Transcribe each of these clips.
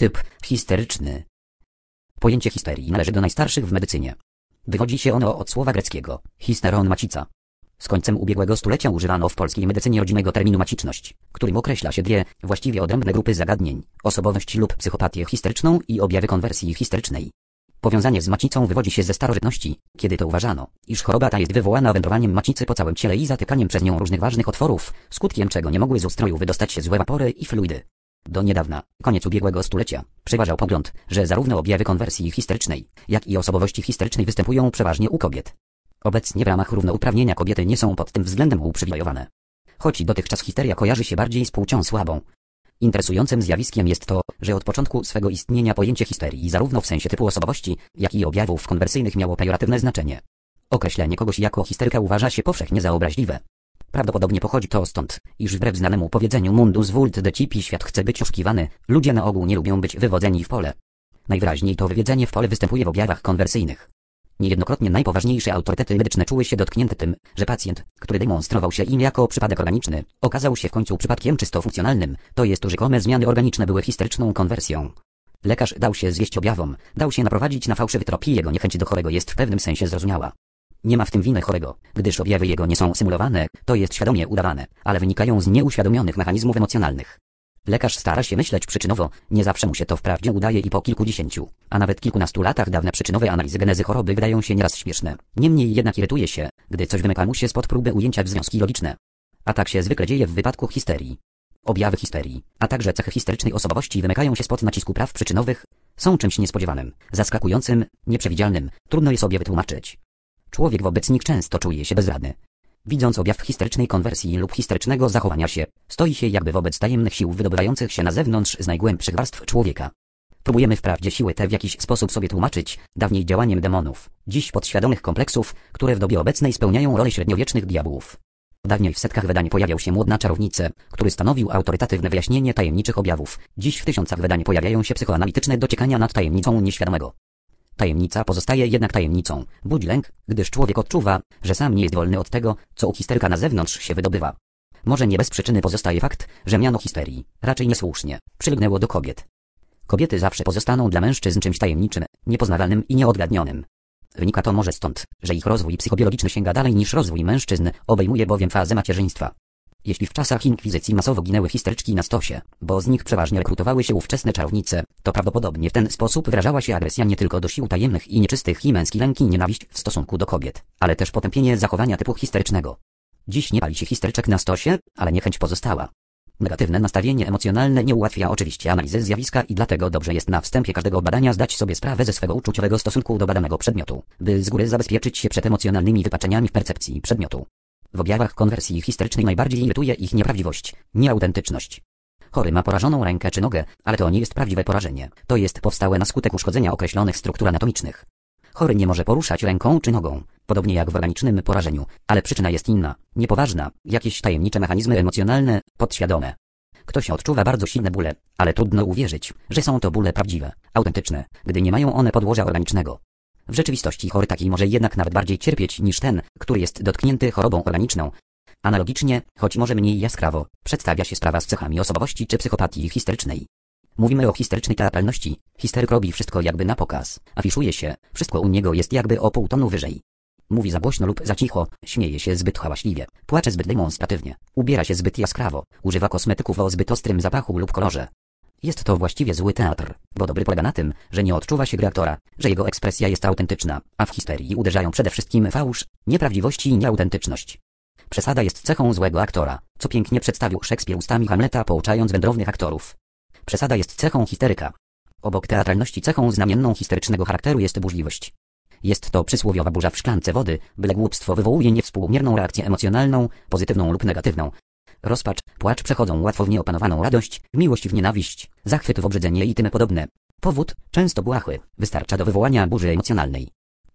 Typ histeryczny. Pojęcie histerii należy do najstarszych w medycynie. Wywodzi się ono od słowa greckiego histeron macica. Z końcem ubiegłego stulecia używano w polskiej medycynie rodzimego terminu maciczność, którym określa się dwie właściwie odrębne grupy zagadnień, osobowość lub psychopatię histeryczną i objawy konwersji histerycznej. Powiązanie z macicą wywodzi się ze starożytności, kiedy to uważano, iż choroba ta jest wywołana wędrowaniem macicy po całym ciele i zatykaniem przez nią różnych ważnych otworów, skutkiem czego nie mogły z ustroju wydostać się złe wapory i fluidy. Do niedawna, koniec ubiegłego stulecia, przeważał pogląd, że zarówno objawy konwersji histerycznej, jak i osobowości histerycznej występują przeważnie u kobiet. Obecnie w ramach równouprawnienia kobiety nie są pod tym względem uprzywilejowane. Choć dotychczas histeria kojarzy się bardziej z płcią słabą. Interesującym zjawiskiem jest to, że od początku swego istnienia pojęcie histerii zarówno w sensie typu osobowości, jak i objawów konwersyjnych miało pejoratywne znaczenie. Określenie kogoś jako histeryka uważa się powszechnie za obraźliwe. Prawdopodobnie pochodzi to stąd, iż wbrew znanemu powiedzeniu mundus vult decipi świat chce być oszukiwany, ludzie na ogół nie lubią być wywodzeni w pole. Najwyraźniej to wywiedzenie w pole występuje w objawach konwersyjnych. Niejednokrotnie najpoważniejsze autorytety medyczne czuły się dotknięte tym, że pacjent, który demonstrował się im jako przypadek organiczny, okazał się w końcu przypadkiem czysto funkcjonalnym, to jest rzekome zmiany organiczne były histeryczną konwersją. Lekarz dał się zwieść objawom, dał się naprowadzić na fałszywy trop i jego niechęć do chorego jest w pewnym sensie zrozumiała. Nie ma w tym winy chorego, gdyż objawy jego nie są symulowane, to jest świadomie udawane, ale wynikają z nieuświadomionych mechanizmów emocjonalnych. Lekarz stara się myśleć przyczynowo, nie zawsze mu się to wprawdzie udaje i po kilkudziesięciu, a nawet kilkunastu latach dawne przyczynowe analizy genezy choroby wydają się nieraz śmieszne. Niemniej jednak irytuje się, gdy coś wymyka mu się spod próby ujęcia w związki logiczne. A tak się zwykle dzieje w wypadku histerii. Objawy histerii, a także cechy histerycznej osobowości wymykają się spod nacisku praw przyczynowych, są czymś niespodziewanym, zaskakującym, nieprzewidzialnym, trudno je sobie wytłumaczyć. Człowiek wobec nich często czuje się bezradny. Widząc objaw histerycznej konwersji lub histerycznego zachowania się, stoi się jakby wobec tajemnych sił wydobywających się na zewnątrz z najgłębszych warstw człowieka. Próbujemy wprawdzie siły te w jakiś sposób sobie tłumaczyć, dawniej działaniem demonów, dziś podświadomych kompleksów, które w dobie obecnej spełniają rolę średniowiecznych diabłów. Dawniej w setkach wydań pojawiał się młodna czarownice, który stanowił autorytatywne wyjaśnienie tajemniczych objawów. Dziś w tysiącach wydań pojawiają się psychoanalityczne dociekania nad tajemnicą nieświadomego. Tajemnica pozostaje jednak tajemnicą. Budzi lęk, gdyż człowiek odczuwa, że sam nie jest wolny od tego, co u histeryka na zewnątrz się wydobywa. Może nie bez przyczyny pozostaje fakt, że miano histerii, raczej niesłusznie, przylgnęło do kobiet. Kobiety zawsze pozostaną dla mężczyzn czymś tajemniczym, niepoznawalnym i nieodgadnionym. Wynika to może stąd, że ich rozwój psychobiologiczny sięga dalej niż rozwój mężczyzn, obejmuje bowiem fazę macierzyństwa. Jeśli w czasach inkwizycji masowo ginęły histeryczki na stosie, bo z nich przeważnie rekrutowały się ówczesne czarownice, to prawdopodobnie w ten sposób wyrażała się agresja nie tylko do sił tajemnych i nieczystych i męski lęk i nienawiść w stosunku do kobiet, ale też potępienie zachowania typu histerycznego. Dziś nie pali się histeryczek na stosie, ale niechęć pozostała. Negatywne nastawienie emocjonalne nie ułatwia oczywiście analizy zjawiska i dlatego dobrze jest na wstępie każdego badania zdać sobie sprawę ze swego uczuciowego stosunku do badanego przedmiotu, by z góry zabezpieczyć się przed emocjonalnymi wypaczeniami w percepcji przedmiotu. W objawach konwersji histerycznej najbardziej irytuje ich nieprawdziwość, nieautentyczność. Chory ma porażoną rękę czy nogę, ale to nie jest prawdziwe porażenie. To jest powstałe na skutek uszkodzenia określonych struktur anatomicznych. Chory nie może poruszać ręką czy nogą, podobnie jak w organicznym porażeniu, ale przyczyna jest inna, niepoważna, jakieś tajemnicze mechanizmy emocjonalne, podświadome. Ktoś odczuwa bardzo silne bóle, ale trudno uwierzyć, że są to bóle prawdziwe, autentyczne, gdy nie mają one podłoża organicznego. W rzeczywistości chory taki może jednak nawet bardziej cierpieć niż ten, który jest dotknięty chorobą organiczną. Analogicznie, choć może mniej jaskrawo, przedstawia się sprawa z cechami osobowości czy psychopatii histerycznej. Mówimy o histerycznej teatralności. Histeryk robi wszystko jakby na pokaz, afiszuje się, wszystko u niego jest jakby o pół tonu wyżej. Mówi za głośno lub za cicho, śmieje się zbyt hałaśliwie, płacze zbyt demonstratywnie, ubiera się zbyt jaskrawo, używa kosmetyków o zbyt ostrym zapachu lub kolorze. Jest to właściwie zły teatr, bo dobry polega na tym, że nie odczuwa się gry aktora, że jego ekspresja jest autentyczna, a w histerii uderzają przede wszystkim fałsz, nieprawdziwości i nieautentyczność. Przesada jest cechą złego aktora, co pięknie przedstawił Szekspir ustami Hamleta pouczając wędrownych aktorów. Przesada jest cechą histeryka. Obok teatralności cechą znamienną histerycznego charakteru jest burzliwość. Jest to przysłowiowa burza w szklance wody, byle głupstwo wywołuje niewspółmierną reakcję emocjonalną, pozytywną lub negatywną. Rozpacz, płacz przechodzą łatwo w nieopanowaną radość, miłość w nienawiść, zachwyt w obrzydzenie i tym podobne. Powód, często błahły, wystarcza do wywołania burzy emocjonalnej.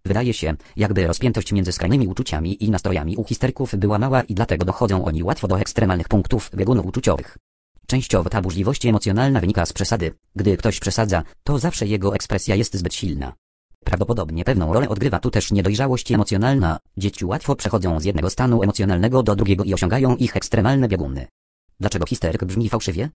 Wydaje się, jakby rozpiętość między skrajnymi uczuciami i nastrojami u histeryków była mała i dlatego dochodzą oni łatwo do ekstremalnych punktów biegunów uczuciowych. Częściowo ta burzliwość emocjonalna wynika z przesady. Gdy ktoś przesadza, to zawsze jego ekspresja jest zbyt silna. Prawdopodobnie pewną rolę odgrywa tu też niedojrzałość emocjonalna. Dzieci łatwo przechodzą z jednego stanu emocjonalnego do drugiego i osiągają ich ekstremalne bieguny. Dlaczego histeryk brzmi fałszywie?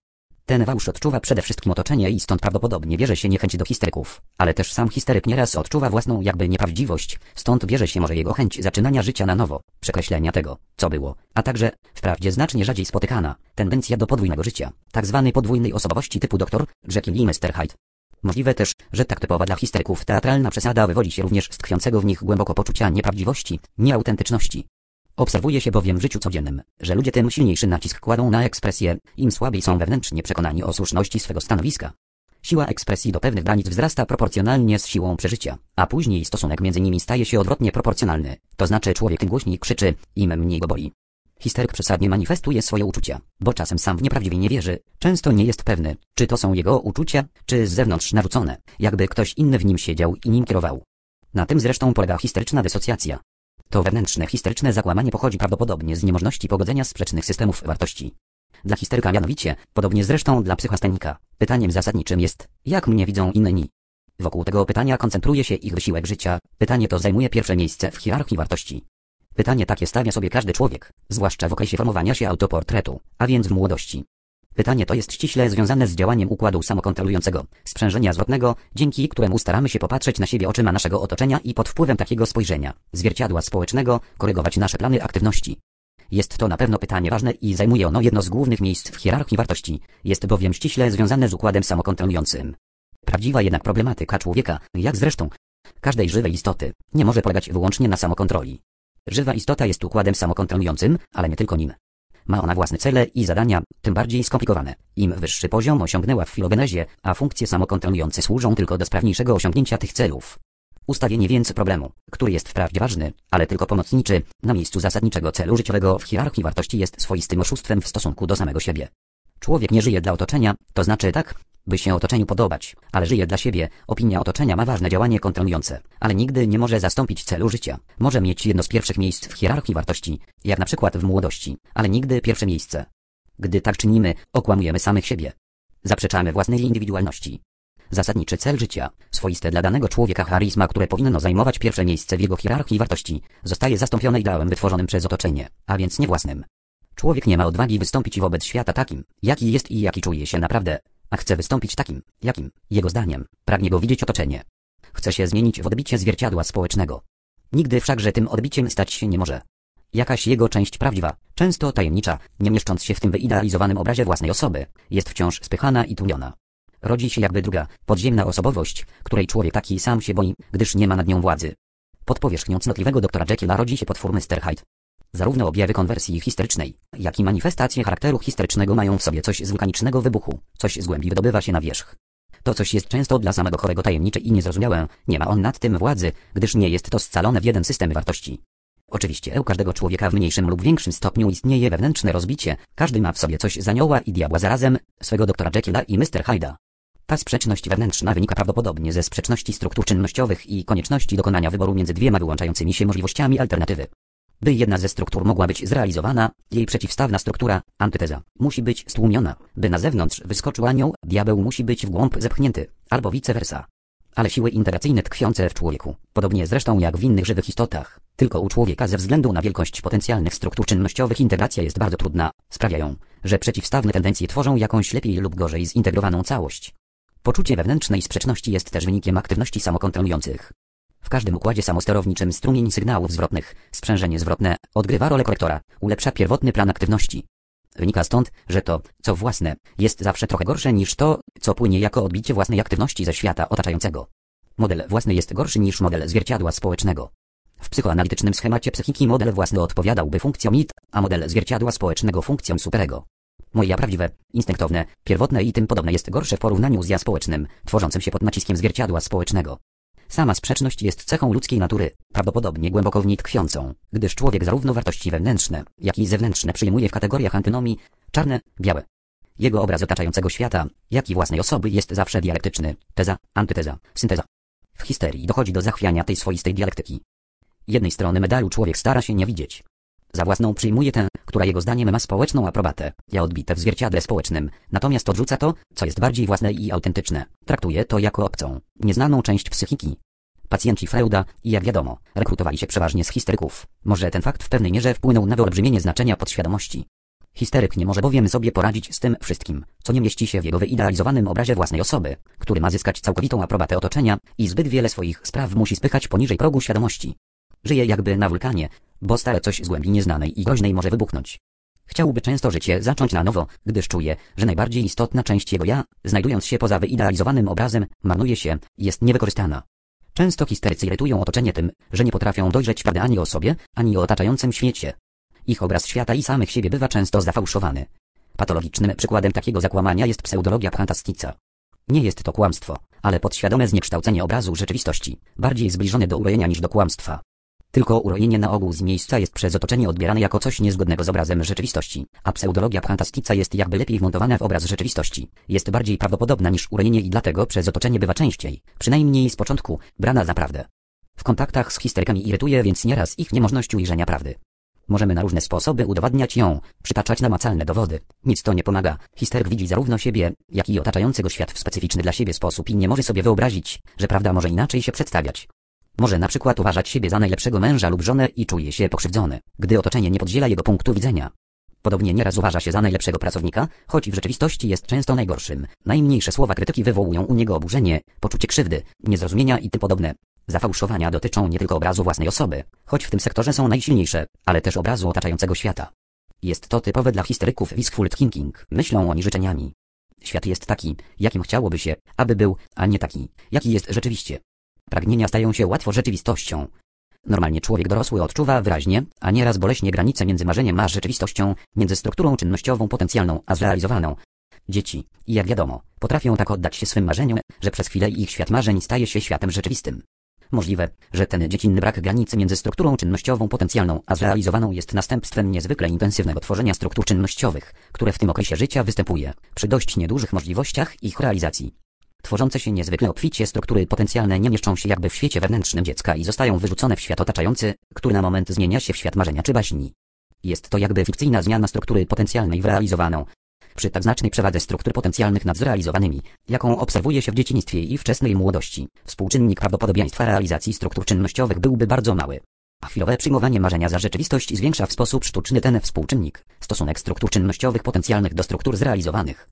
Ten fałsz odczuwa przede wszystkim otoczenie i stąd prawdopodobnie bierze się niechęć do histeryków, ale też sam histeryk nieraz odczuwa własną jakby nieprawdziwość, stąd bierze się może jego chęć zaczynania życia na nowo, przekreślenia tego, co było, a także, wprawdzie znacznie rzadziej spotykana, tendencja do podwójnego życia, tak podwójnej osobowości typu doktor, Jekyll i Mr. Hyde. Możliwe też, że tak typowa dla histeryków teatralna przesada wywodzi się również z tkwiącego w nich głęboko poczucia nieprawdziwości, nieautentyczności. Obserwuje się bowiem w życiu codziennym, że ludzie tym silniejszy nacisk kładą na ekspresję, im słabiej są wewnętrznie przekonani o słuszności swego stanowiska. Siła ekspresji do pewnych granic wzrasta proporcjonalnie z siłą przeżycia, a później stosunek między nimi staje się odwrotnie proporcjonalny, to znaczy człowiek tym głośniej krzyczy, im mniej go boli. Histeryk przesadnie manifestuje swoje uczucia, bo czasem sam w nieprawdziwie nie wierzy, często nie jest pewny, czy to są jego uczucia, czy z zewnątrz narzucone, jakby ktoś inny w nim siedział i nim kierował. Na tym zresztą polega histeryczna dysocjacja. To wewnętrzne histeryczne zakłamanie pochodzi prawdopodobnie z niemożności pogodzenia sprzecznych systemów wartości. Dla histeryka mianowicie, podobnie zresztą dla psychastenika, pytaniem zasadniczym jest, jak mnie widzą inni. Wokół tego pytania koncentruje się ich wysiłek życia, pytanie to zajmuje pierwsze miejsce w hierarchii wartości. Pytanie takie stawia sobie każdy człowiek, zwłaszcza w okresie formowania się autoportretu, a więc w młodości. Pytanie to jest ściśle związane z działaniem układu samokontrolującego, sprzężenia zwrotnego, dzięki któremu staramy się popatrzeć na siebie oczyma naszego otoczenia i pod wpływem takiego spojrzenia, zwierciadła społecznego, korygować nasze plany aktywności. Jest to na pewno pytanie ważne i zajmuje ono jedno z głównych miejsc w hierarchii wartości, jest bowiem ściśle związane z układem samokontrolującym. Prawdziwa jednak problematyka człowieka, jak zresztą każdej żywej istoty, nie może polegać wyłącznie na samokontroli. Żywa istota jest układem samokontrolującym, ale nie tylko nim. Ma ona własne cele i zadania, tym bardziej skomplikowane. Im wyższy poziom osiągnęła w filogenezie, a funkcje samokontrolujące służą tylko do sprawniejszego osiągnięcia tych celów. Ustawienie więc problemu, który jest wprawdzie ważny, ale tylko pomocniczy, na miejscu zasadniczego celu życiowego w hierarchii wartości jest swoistym oszustwem w stosunku do samego siebie. Człowiek nie żyje dla otoczenia, to znaczy tak, by się otoczeniu podobać, ale żyje dla siebie. Opinia otoczenia ma ważne działanie kontrolujące, ale nigdy nie może zastąpić celu życia. Może mieć jedno z pierwszych miejsc w hierarchii wartości, jak na przykład w młodości, ale nigdy pierwsze miejsce. Gdy tak czynimy, okłamujemy samych siebie. Zaprzeczamy własnej indywidualności. Zasadniczy cel życia, swoiste dla danego człowieka charyzma, które powinno zajmować pierwsze miejsce w jego hierarchii wartości, zostaje zastąpione ideałem wytworzonym przez otoczenie, a więc nie własnym. Człowiek nie ma odwagi wystąpić wobec świata takim, jaki jest i jaki czuje się naprawdę, a chce wystąpić takim, jakim, jego zdaniem, pragnie go widzieć otoczenie. Chce się zmienić w odbicie zwierciadła społecznego. Nigdy wszakże tym odbiciem stać się nie może. Jakaś jego część prawdziwa, często tajemnicza, nie mieszcząc się w tym wyidealizowanym obrazie własnej osoby, jest wciąż spychana i tłumiona. Rodzi się jakby druga, podziemna osobowość, której człowiek taki sam się boi, gdyż nie ma nad nią władzy. Pod powierzchnią cnotliwego doktora Jekylla rodzi się potwór Mr. Hyde. Zarówno objawy konwersji histerycznej, jak i manifestacje charakteru histerycznego mają w sobie coś z wulkanicznego wybuchu, coś z głębi wydobywa się na wierzch. To coś jest często dla samego chorego tajemnicze i niezrozumiałe, nie ma on nad tym władzy, gdyż nie jest to scalone w jeden system wartości. Oczywiście u każdego człowieka w mniejszym lub większym stopniu istnieje wewnętrzne rozbicie, każdy ma w sobie coś z anioła i diabła zarazem, swego doktora Jekylla i Mr. Hyda. Ta sprzeczność wewnętrzna wynika prawdopodobnie ze sprzeczności struktur czynnościowych i konieczności dokonania wyboru między dwiema wyłączającymi się możliwościami alternatywy. By jedna ze struktur mogła być zrealizowana, jej przeciwstawna struktura, antyteza, musi być stłumiona. By na zewnątrz wyskoczył anioł, diabeł musi być w głąb zepchnięty, albo vice versa. Ale siły integracyjne tkwiące w człowieku, podobnie zresztą jak w innych żywych istotach, tylko u człowieka ze względu na wielkość potencjalnych struktur czynnościowych integracja jest bardzo trudna, sprawiają, że przeciwstawne tendencje tworzą jakąś lepiej lub gorzej zintegrowaną całość. Poczucie wewnętrznej sprzeczności jest też wynikiem aktywności samokontrolujących. W każdym układzie samosterowniczym strumień sygnałów zwrotnych, sprzężenie zwrotne, odgrywa rolę korektora, ulepsza pierwotny plan aktywności. Wynika stąd, że to, co własne, jest zawsze trochę gorsze niż to, co płynie jako odbicie własnej aktywności ze świata otaczającego. Model własny jest gorszy niż model zwierciadła społecznego. W psychoanalitycznym schemacie psychiki model własny odpowiadałby funkcjom mit, a model zwierciadła społecznego funkcjom superego. Moje prawdziwe, instynktowne, pierwotne i tym podobne jest gorsze w porównaniu z ja społecznym, tworzącym się pod naciskiem zwierciadła społecznego. Sama sprzeczność jest cechą ludzkiej natury, prawdopodobnie głęboko w niej tkwiącą, gdyż człowiek zarówno wartości wewnętrzne, jak i zewnętrzne przyjmuje w kategoriach antynomii, czarne, białe. Jego obraz otaczającego świata, jak i własnej osoby jest zawsze dialektyczny, teza, antyteza, synteza. W histerii dochodzi do zachwiania tej swoistej dialektyki. Jednej strony medalu człowiek stara się nie widzieć. Za własną przyjmuje tę, która jego zdaniem ma społeczną aprobatę, ja odbite w zwierciadle społecznym, natomiast odrzuca to, co jest bardziej własne i autentyczne. Traktuje to jako obcą, nieznaną część psychiki. Pacjenci Freuda, jak wiadomo, rekrutowali się przeważnie z histeryków. Może ten fakt w pewnej mierze wpłynął na wyolbrzymienie znaczenia podświadomości. Histeryk nie może bowiem sobie poradzić z tym wszystkim, co nie mieści się w jego wyidealizowanym obrazie własnej osoby, który ma zyskać całkowitą aprobatę otoczenia i zbyt wiele swoich spraw musi spychać poniżej progu świadomości. Żyje jakby na wulkanie, bo stale coś z głębi nieznanej i groźnej może wybuchnąć. Chciałby często życie zacząć na nowo, gdyż czuje, że najbardziej istotna część jego ja, znajdując się poza wyidealizowanym obrazem, marnuje się, jest niewykorzystana. Często histerycy irytują otoczenie tym, że nie potrafią dojrzeć prawdy ani o sobie, ani o otaczającym świecie. Ich obraz świata i samych siebie bywa często zafałszowany. Patologicznym przykładem takiego zakłamania jest pseudologia fantastica. Nie jest to kłamstwo, ale podświadome zniekształcenie obrazu rzeczywistości, bardziej zbliżone do urojenia niż do kłamstwa. Tylko urojenie na ogół z miejsca jest przez otoczenie odbierane jako coś niezgodnego z obrazem rzeczywistości, a pseudologia fantastica jest jakby lepiej wmontowana w obraz rzeczywistości. Jest bardziej prawdopodobna niż urojenie i dlatego przez otoczenie bywa częściej, przynajmniej z początku, brana za prawdę. W kontaktach z histerykami irytuje więc nieraz ich niemożność ujrzenia prawdy. Możemy na różne sposoby udowadniać ją, przytaczać namacalne dowody. Nic to nie pomaga. Histeryk widzi zarówno siebie, jak i otaczający go świat w specyficzny dla siebie sposób i nie może sobie wyobrazić, że prawda może inaczej się przedstawiać. Może na przykład uważać siebie za najlepszego męża lub żonę i czuje się pokrzywdzony, gdy otoczenie nie podziela jego punktu widzenia. Podobnie nieraz uważa się za najlepszego pracownika, choć w rzeczywistości jest często najgorszym. Najmniejsze słowa krytyki wywołują u niego oburzenie, poczucie krzywdy, niezrozumienia i tym podobne. Zafałszowania dotyczą nie tylko obrazu własnej osoby, choć w tym sektorze są najsilniejsze, ale też obrazu otaczającego świata. Jest to typowe dla histeryków wishful thinking, myślą oni życzeniami. Świat jest taki, jakim chciałoby się, aby był, a nie taki, jaki jest rzeczywiście. Pragnienia stają się łatwo rzeczywistością. Normalnie człowiek dorosły odczuwa wyraźnie, a nieraz boleśnie granice między marzeniem a rzeczywistością, między strukturą czynnościową potencjalną a zrealizowaną. Dzieci, jak wiadomo, potrafią tak oddać się swym marzeniom, że przez chwilę ich świat marzeń staje się światem rzeczywistym. Możliwe, że ten dziecinny brak granicy między strukturą czynnościową potencjalną a zrealizowaną jest następstwem niezwykle intensywnego tworzenia struktur czynnościowych, które w tym okresie życia występuje, przy dość niedużych możliwościach ich realizacji. Tworzące się niezwykle obficie struktury potencjalne nie mieszczą się jakby w świecie wewnętrznym dziecka i zostają wyrzucone w świat otaczający, który na moment zmienia się w świat marzenia czy baśni. Jest to jakby fikcyjna zmiana struktury potencjalnej w realizowaną. Przy tak znacznej przewadze struktur potencjalnych nad zrealizowanymi, jaką obserwuje się w dzieciństwie i wczesnej młodości, współczynnik prawdopodobieństwa realizacji struktur czynnościowych byłby bardzo mały. A chwilowe przyjmowanie marzenia za rzeczywistość zwiększa w sposób sztuczny ten współczynnik, stosunek struktur czynnościowych potencjalnych do struktur zrealizowanych.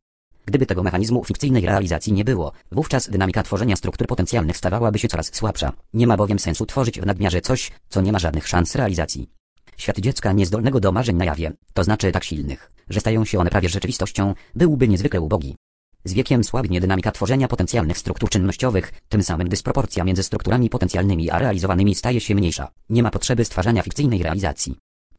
Gdyby tego mechanizmu fikcyjnej realizacji nie było, wówczas dynamika tworzenia struktur potencjalnych stawałaby się coraz słabsza. Nie ma bowiem sensu tworzyć w nadmiarze coś, co nie ma żadnych szans realizacji. Świat dziecka niezdolnego do marzeń na jawie, to znaczy tak silnych, że stają się one prawie rzeczywistością, byłby niezwykle ubogi. Z wiekiem słabnie dynamika tworzenia potencjalnych struktur czynnościowych, tym samym dysproporcja między strukturami potencjalnymi a realizowanymi staje się mniejsza. Nie ma potrzeby stwarzania fikcyjnej realizacji.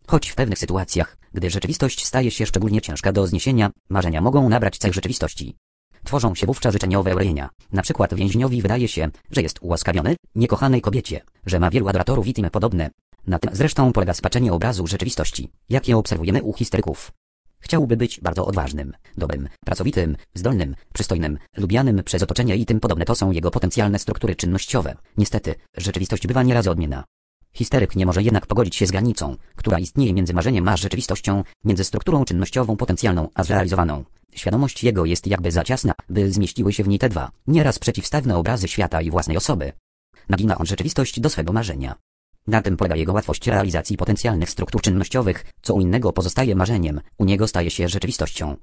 Choć w pewnych sytuacjach, gdy rzeczywistość staje się szczególnie ciężka do zniesienia, marzenia mogą nabrać cech rzeczywistości. Tworzą się wówczas życzeniowe urojenia. Na przykład więźniowi wydaje się, że jest ułaskawiony, niekochanej kobiecie, że ma wielu adoratorów i tym podobne. Na tym zresztą polega spaczenie obrazu rzeczywistości, jakie obserwujemy u histeryków. Chciałby być bardzo odważnym, dobrym, pracowitym, zdolnym, przystojnym, lubianym przez otoczenie i tym podobne to są jego potencjalne struktury czynnościowe. Niestety, rzeczywistość bywa nieraz odmienna. Histeryk nie może jednak pogodzić się z granicą, która istnieje między marzeniem a rzeczywistością, między strukturą czynnościową potencjalną a zrealizowaną. Świadomość jego jest jakby za ciasna, by zmieściły się w niej te dwa, nieraz przeciwstawne obrazy świata i własnej osoby. Nagina on rzeczywistość do swego marzenia. Na tym polega jego łatwość realizacji potencjalnych struktur czynnościowych, co u innego pozostaje marzeniem, u niego staje się rzeczywistością.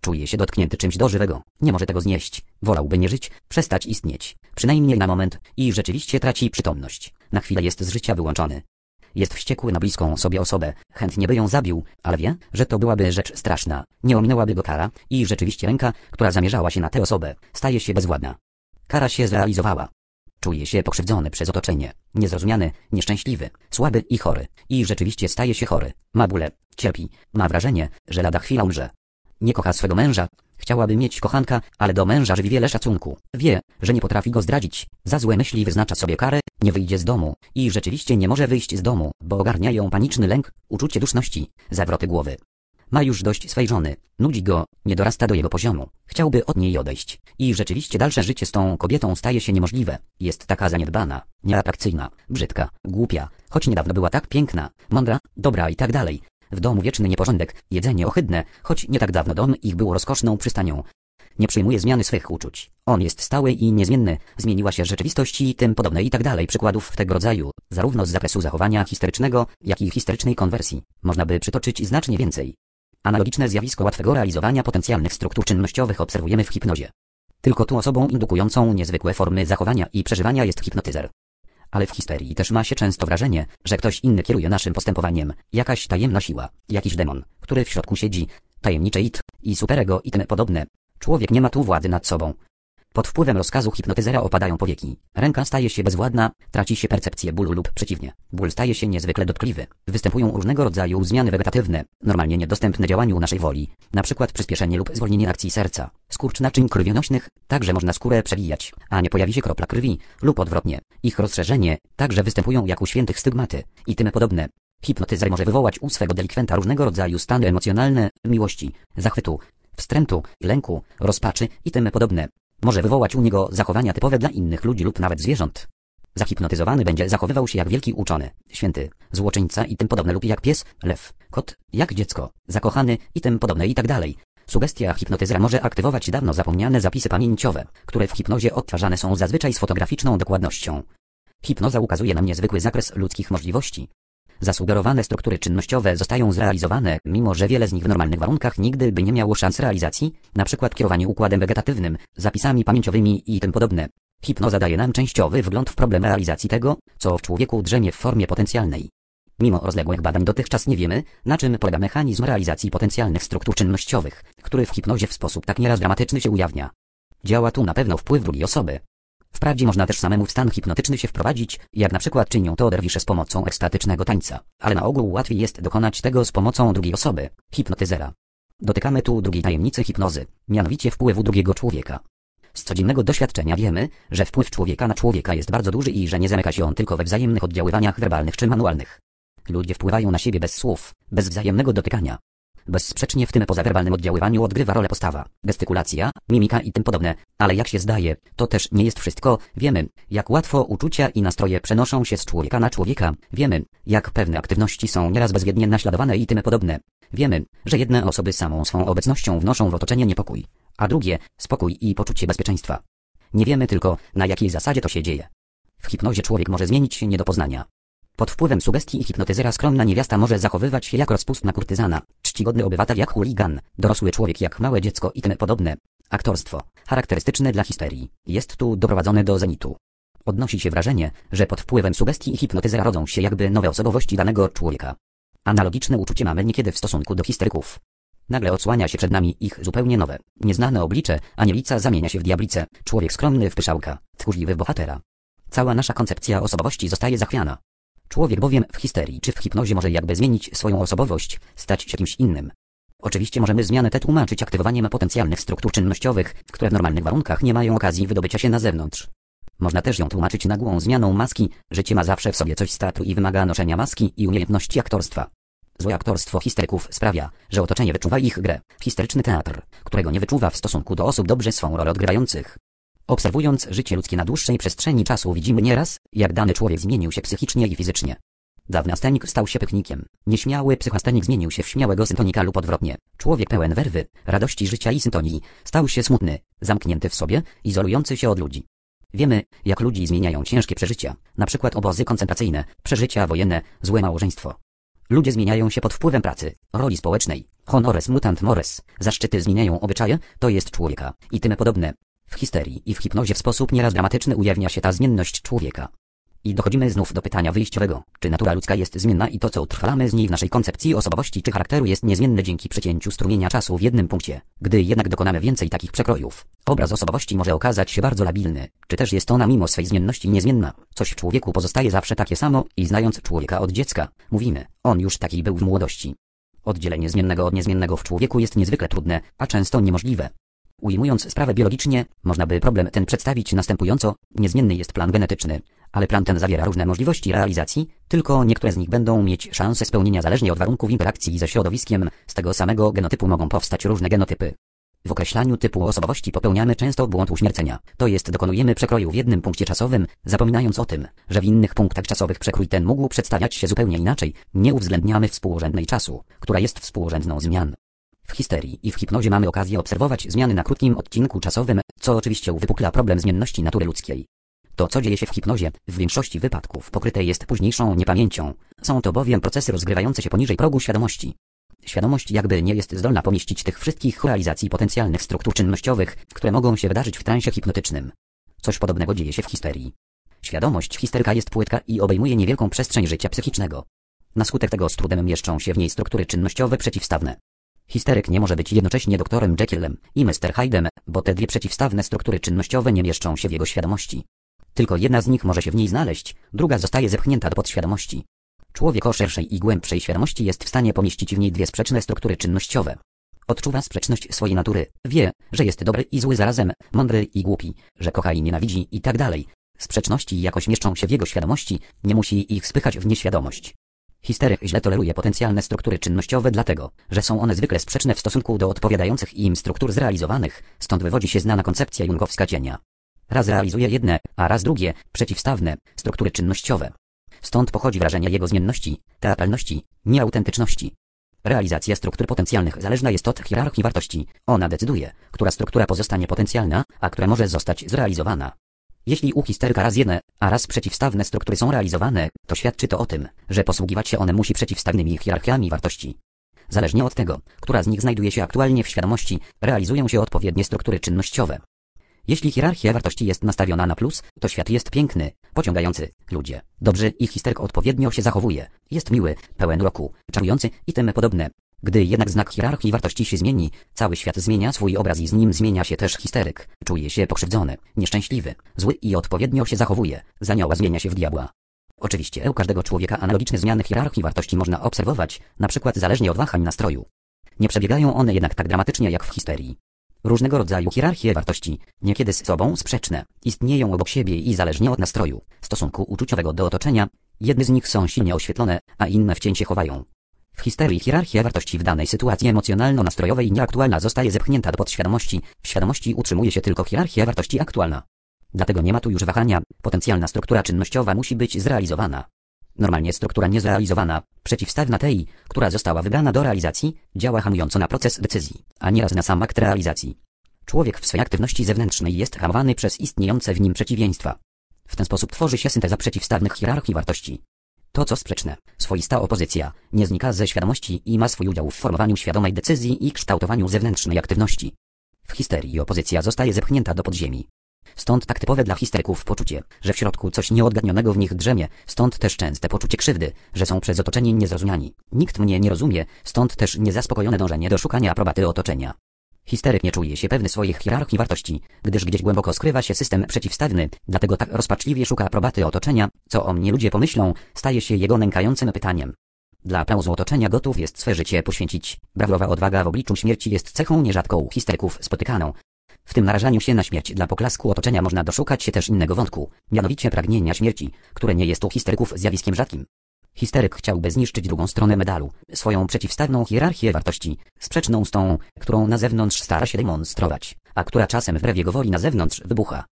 Czuje się dotknięty czymś do żywego, nie może tego znieść, wolałby nie żyć, przestać istnieć, przynajmniej na moment, i rzeczywiście traci przytomność. Na chwilę jest z życia wyłączony. Jest wściekły na bliską sobie osobę, chętnie by ją zabił, ale wie, że to byłaby rzecz straszna, nie ominęłaby go kara i rzeczywiście ręka, która zamierzała się na tę osobę, staje się bezwładna. Kara się zrealizowała. Czuje się pokrzywdzony przez otoczenie, niezrozumiany, nieszczęśliwy, słaby i chory. I rzeczywiście staje się chory. Ma bóle, cierpi, ma wrażenie, że lada chwila umrze. Nie kocha swego męża, chciałaby mieć kochanka, ale do męża żywi wiele szacunku. Wie, że nie potrafi go zdradzić. Za złe myśli wyznacza sobie karę, nie wyjdzie z domu. I rzeczywiście nie może wyjść z domu, bo ogarnia ją paniczny lęk, uczucie duszności, zawroty głowy. Ma już dość swej żony, nudzi go, nie dorasta do jego poziomu, chciałby od niej odejść. I rzeczywiście dalsze życie z tą kobietą staje się niemożliwe. Jest taka zaniedbana, nieatrakcyjna, brzydka, głupia, choć niedawno była tak piękna, mądra, dobra i tak dalej. W domu wieczny nieporządek, jedzenie ohydne, choć nie tak dawno dom ich był rozkoszną przystanią. Nie przyjmuje zmiany swych uczuć. On jest stały i niezmienny, zmieniła się rzeczywistość i tym podobne i tak dalej. Przykładów tego rodzaju, zarówno z zakresu zachowania historycznego, jak i historycznej konwersji, można by przytoczyć znacznie więcej. Analogiczne zjawisko łatwego realizowania potencjalnych struktur czynnościowych obserwujemy w hipnozie. Tylko tu osobą indukującą niezwykłe formy zachowania i przeżywania jest hipnotyzer. Ale w histerii też ma się często wrażenie, że ktoś inny kieruje naszym postępowaniem, jakaś tajemna siła, jakiś demon, który w środku siedzi, tajemnicze it i superego i tym podobne. Człowiek nie ma tu władzy nad sobą, pod wpływem rozkazu hipnotyzera opadają powieki. Ręka staje się bezwładna, traci się percepcję bólu lub przeciwnie. Ból staje się niezwykle dotkliwy. Występują różnego rodzaju zmiany wegetatywne, normalnie niedostępne działaniu naszej woli, np. przyspieszenie lub zwolnienie akcji serca. Skurcz naczyń krwionośnych, także można skórę przewijać, a nie pojawi się kropla krwi, lub odwrotnie. Ich rozszerzenie, także występują jak u świętych stygmaty i tym podobne. Hipnotyzer może wywołać u swego delikwenta różnego rodzaju stany emocjonalne, miłości, zachwytu, wstrętu, lęku, rozpaczy i tym podobne. Może wywołać u niego zachowania typowe dla innych ludzi lub nawet zwierząt. Zahipnotyzowany będzie zachowywał się jak wielki uczony, święty, złoczyńca i tym podobne lub jak pies, lew, kot, jak dziecko, zakochany i tym podobne i tak dalej. Sugestia hipnotyzera może aktywować dawno zapomniane zapisy pamięciowe, które w hipnozie odtwarzane są zazwyczaj z fotograficzną dokładnością. Hipnoza ukazuje nam niezwykły zakres ludzkich możliwości. Zasugerowane struktury czynnościowe zostają zrealizowane, mimo że wiele z nich w normalnych warunkach nigdy by nie miało szans realizacji, np. kierowanie układem wegetatywnym, zapisami pamięciowymi i tym podobne. Hipnoza daje nam częściowy wgląd w problem realizacji tego, co w człowieku drzemie w formie potencjalnej. Mimo rozległych badań dotychczas nie wiemy, na czym polega mechanizm realizacji potencjalnych struktur czynnościowych, który w hipnozie w sposób tak nieraz dramatyczny się ujawnia. Działa tu na pewno wpływ drugiej osoby, Wprawdzie można też samemu w stan hipnotyczny się wprowadzić, jak na przykład czynią to derwisze z pomocą ekstatycznego tańca, ale na ogół łatwiej jest dokonać tego z pomocą drugiej osoby, hipnotyzera. Dotykamy tu drugiej tajemnicy hipnozy, mianowicie wpływu drugiego człowieka. Z codziennego doświadczenia wiemy, że wpływ człowieka na człowieka jest bardzo duży i że nie zamyka się on tylko we wzajemnych oddziaływaniach werbalnych czy manualnych. Ludzie wpływają na siebie bez słów, bez wzajemnego dotykania, Bezsprzecznie w tym pozawerbalnym oddziaływaniu odgrywa rolę postawa, gestykulacja, mimika i tym podobne, ale jak się zdaje, to też nie jest wszystko. Wiemy, jak łatwo uczucia i nastroje przenoszą się z człowieka na człowieka. Wiemy, jak pewne aktywności są nieraz bezwiednie naśladowane i tym podobne. Wiemy, że jedne osoby samą swą obecnością wnoszą w otoczenie niepokój, a drugie spokój i poczucie bezpieczeństwa. Nie wiemy tylko, na jakiej zasadzie to się dzieje. W hipnozie człowiek może zmienić się nie do poznania. Pod wpływem sugestii i hipnotyzera skromna niewiasta może zachowywać się jak rozpustna kurtyzana, czcigodny obywatel jak chuligan, dorosły człowiek jak małe dziecko i tym podobne. Aktorstwo, charakterystyczne dla histerii, jest tu doprowadzone do zenitu. Odnosi się wrażenie, że pod wpływem sugestii i hipnotyzera rodzą się jakby nowe osobowości danego człowieka. Analogiczne uczucie mamy niekiedy w stosunku do histeryków. Nagle odsłania się przed nami ich zupełnie nowe, nieznane oblicze, anielica zamienia się w diablicę, człowiek skromny w pyszałka, tchórzliwy w bohatera. Cała nasza koncepcja osobowości zostaje zachwiana. Człowiek bowiem w histerii czy w hipnozie może jakby zmienić swoją osobowość, stać się kimś innym. Oczywiście możemy zmianę tę tłumaczyć aktywowaniem potencjalnych struktur czynnościowych, które w normalnych warunkach nie mają okazji wydobycia się na zewnątrz. Można też ją tłumaczyć nagłą zmianą maski, życie ma zawsze w sobie coś z teatru i wymaga noszenia maski i umiejętności aktorstwa. Złe aktorstwo histeryków sprawia, że otoczenie wyczuwa ich grę. Histeryczny teatr, którego nie wyczuwa w stosunku do osób dobrze swą rolę odgrywających. Obserwując życie ludzkie na dłuższej przestrzeni czasu widzimy nieraz, jak dany człowiek zmienił się psychicznie i fizycznie. Dawny astenik stał się pyknikiem. Nieśmiały psychastenik zmienił się w śmiałego syntonika lub odwrotnie. Człowiek pełen werwy, radości życia i syntonii stał się smutny, zamknięty w sobie, izolujący się od ludzi. Wiemy, jak ludzi zmieniają ciężkie przeżycia, na przykład obozy koncentracyjne, przeżycia wojenne, złe małżeństwo. Ludzie zmieniają się pod wpływem pracy, roli społecznej. Honores mutant mores, zaszczyty zmieniają obyczaje, to jest człowieka, i tym podobne. W histerii i w hipnozie w sposób nieraz dramatyczny ujawnia się ta zmienność człowieka. I dochodzimy znów do pytania wyjściowego, czy natura ludzka jest zmienna i to co utrwalamy z niej w naszej koncepcji osobowości czy charakteru jest niezmienne dzięki przecięciu strumienia czasu w jednym punkcie. Gdy jednak dokonamy więcej takich przekrojów, obraz osobowości może okazać się bardzo labilny, czy też jest ona mimo swej zmienności niezmienna. Coś w człowieku pozostaje zawsze takie samo i znając człowieka od dziecka, mówimy, on już taki był w młodości. Oddzielenie zmiennego od niezmiennego w człowieku jest niezwykle trudne, a często niemożliwe. Ujmując sprawę biologicznie, można by problem ten przedstawić następująco. Niezmienny jest plan genetyczny, ale plan ten zawiera różne możliwości realizacji, tylko niektóre z nich będą mieć szansę spełnienia zależnie od warunków interakcji ze środowiskiem. Z tego samego genotypu mogą powstać różne genotypy. W określaniu typu osobowości popełniamy często błąd uśmiercenia. To jest dokonujemy przekroju w jednym punkcie czasowym, zapominając o tym, że w innych punktach czasowych przekrój ten mógł przedstawiać się zupełnie inaczej. Nie uwzględniamy współrzędnej czasu, która jest współrzędną zmian. W histerii i w hipnozie mamy okazję obserwować zmiany na krótkim odcinku czasowym, co oczywiście uwypukla problem zmienności natury ludzkiej. To, co dzieje się w hipnozie, w większości wypadków pokryte jest późniejszą niepamięcią. Są to bowiem procesy rozgrywające się poniżej progu świadomości. Świadomość jakby nie jest zdolna pomieścić tych wszystkich realizacji potencjalnych struktur czynnościowych, które mogą się wydarzyć w transie hipnotycznym. Coś podobnego dzieje się w histerii. Świadomość histeryka jest płytka i obejmuje niewielką przestrzeń życia psychicznego. Na skutek tego z trudem mieszczą się w niej struktury czynnościowe przeciwstawne. Histeryk nie może być jednocześnie doktorem Jekyllem i Mr. Hyde'em, bo te dwie przeciwstawne struktury czynnościowe nie mieszczą się w jego świadomości. Tylko jedna z nich może się w niej znaleźć, druga zostaje zepchnięta do podświadomości. Człowiek o szerszej i głębszej świadomości jest w stanie pomieścić w niej dwie sprzeczne struktury czynnościowe. Odczuwa sprzeczność swojej natury, wie, że jest dobry i zły zarazem, mądry i głupi, że kocha i nienawidzi i tak dalej. Sprzeczności jakoś mieszczą się w jego świadomości, nie musi ich spychać w nieświadomość. Histeryk źle toleruje potencjalne struktury czynnościowe dlatego, że są one zwykle sprzeczne w stosunku do odpowiadających im struktur zrealizowanych, stąd wywodzi się znana koncepcja jungowska cienia. Raz realizuje jedne, a raz drugie, przeciwstawne, struktury czynnościowe. Stąd pochodzi wrażenie jego zmienności, teatralności, nieautentyczności. Realizacja struktur potencjalnych zależna jest od hierarchii wartości. Ona decyduje, która struktura pozostanie potencjalna, a która może zostać zrealizowana. Jeśli u histeryka raz jedne, a raz przeciwstawne struktury są realizowane, to świadczy to o tym, że posługiwać się one musi przeciwstawnymi hierarchiami wartości. Zależnie od tego, która z nich znajduje się aktualnie w świadomości, realizują się odpowiednie struktury czynnościowe. Jeśli hierarchia wartości jest nastawiona na plus, to świat jest piękny, pociągający, ludzie, dobrzy i histeryk odpowiednio się zachowuje, jest miły, pełen roku, czarujący i tym podobne. Gdy jednak znak hierarchii wartości się zmieni, cały świat zmienia swój obraz i z nim zmienia się też histeryk. Czuje się pokrzywdzony, nieszczęśliwy, zły i odpowiednio się zachowuje. Z anioła zmienia się w diabła. Oczywiście u każdego człowieka analogiczne zmiany hierarchii wartości można obserwować, na przykład zależnie od wahań nastroju. Nie przebiegają one jednak tak dramatycznie jak w histerii. Różnego rodzaju hierarchie wartości, niekiedy z sobą sprzeczne, istnieją obok siebie i zależnie od nastroju, stosunku uczuciowego do otoczenia, jedne z nich są silnie oświetlone, a inne w cięcie chowają. W histerii hierarchia wartości w danej sytuacji emocjonalno-nastrojowej nieaktualna zostaje zepchnięta do podświadomości, w świadomości utrzymuje się tylko hierarchia wartości aktualna. Dlatego nie ma tu już wahania, potencjalna struktura czynnościowa musi być zrealizowana. Normalnie struktura niezrealizowana, przeciwstawna tej, która została wybrana do realizacji, działa hamująco na proces decyzji, a nieraz na sam akt realizacji. Człowiek w swej aktywności zewnętrznej jest hamowany przez istniejące w nim przeciwieństwa. W ten sposób tworzy się synteza przeciwstawnych hierarchii wartości. To co sprzeczne, swoista opozycja, nie znika ze świadomości i ma swój udział w formowaniu świadomej decyzji i kształtowaniu zewnętrznej aktywności. W histerii opozycja zostaje zepchnięta do podziemi. Stąd tak typowe dla histeryków poczucie, że w środku coś nieodgadnionego w nich drzemie, stąd też częste poczucie krzywdy, że są przez otoczenie niezrozumiani. Nikt mnie nie rozumie, stąd też niezaspokojone dążenie do szukania aprobaty otoczenia. Histeryk nie czuje się pewny swoich hierarchii wartości, gdyż gdzieś głęboko skrywa się system przeciwstawny, dlatego tak rozpaczliwie szuka aprobaty otoczenia, co o mnie ludzie pomyślą, staje się jego nękającym pytaniem. Dla aplauzu otoczenia gotów jest swe życie poświęcić. Brawurowa odwaga w obliczu śmierci jest cechą nierzadką histeryków spotykaną. W tym narażaniu się na śmierć dla poklasku otoczenia można doszukać się też innego wątku, mianowicie pragnienia śmierci, które nie jest u histeryków zjawiskiem rzadkim. Histeryk chciałby zniszczyć drugą stronę medalu, swoją przeciwstawną hierarchię wartości, sprzeczną z tą, którą na zewnątrz stara się demonstrować, a która czasem wbrew jego woli na zewnątrz wybucha.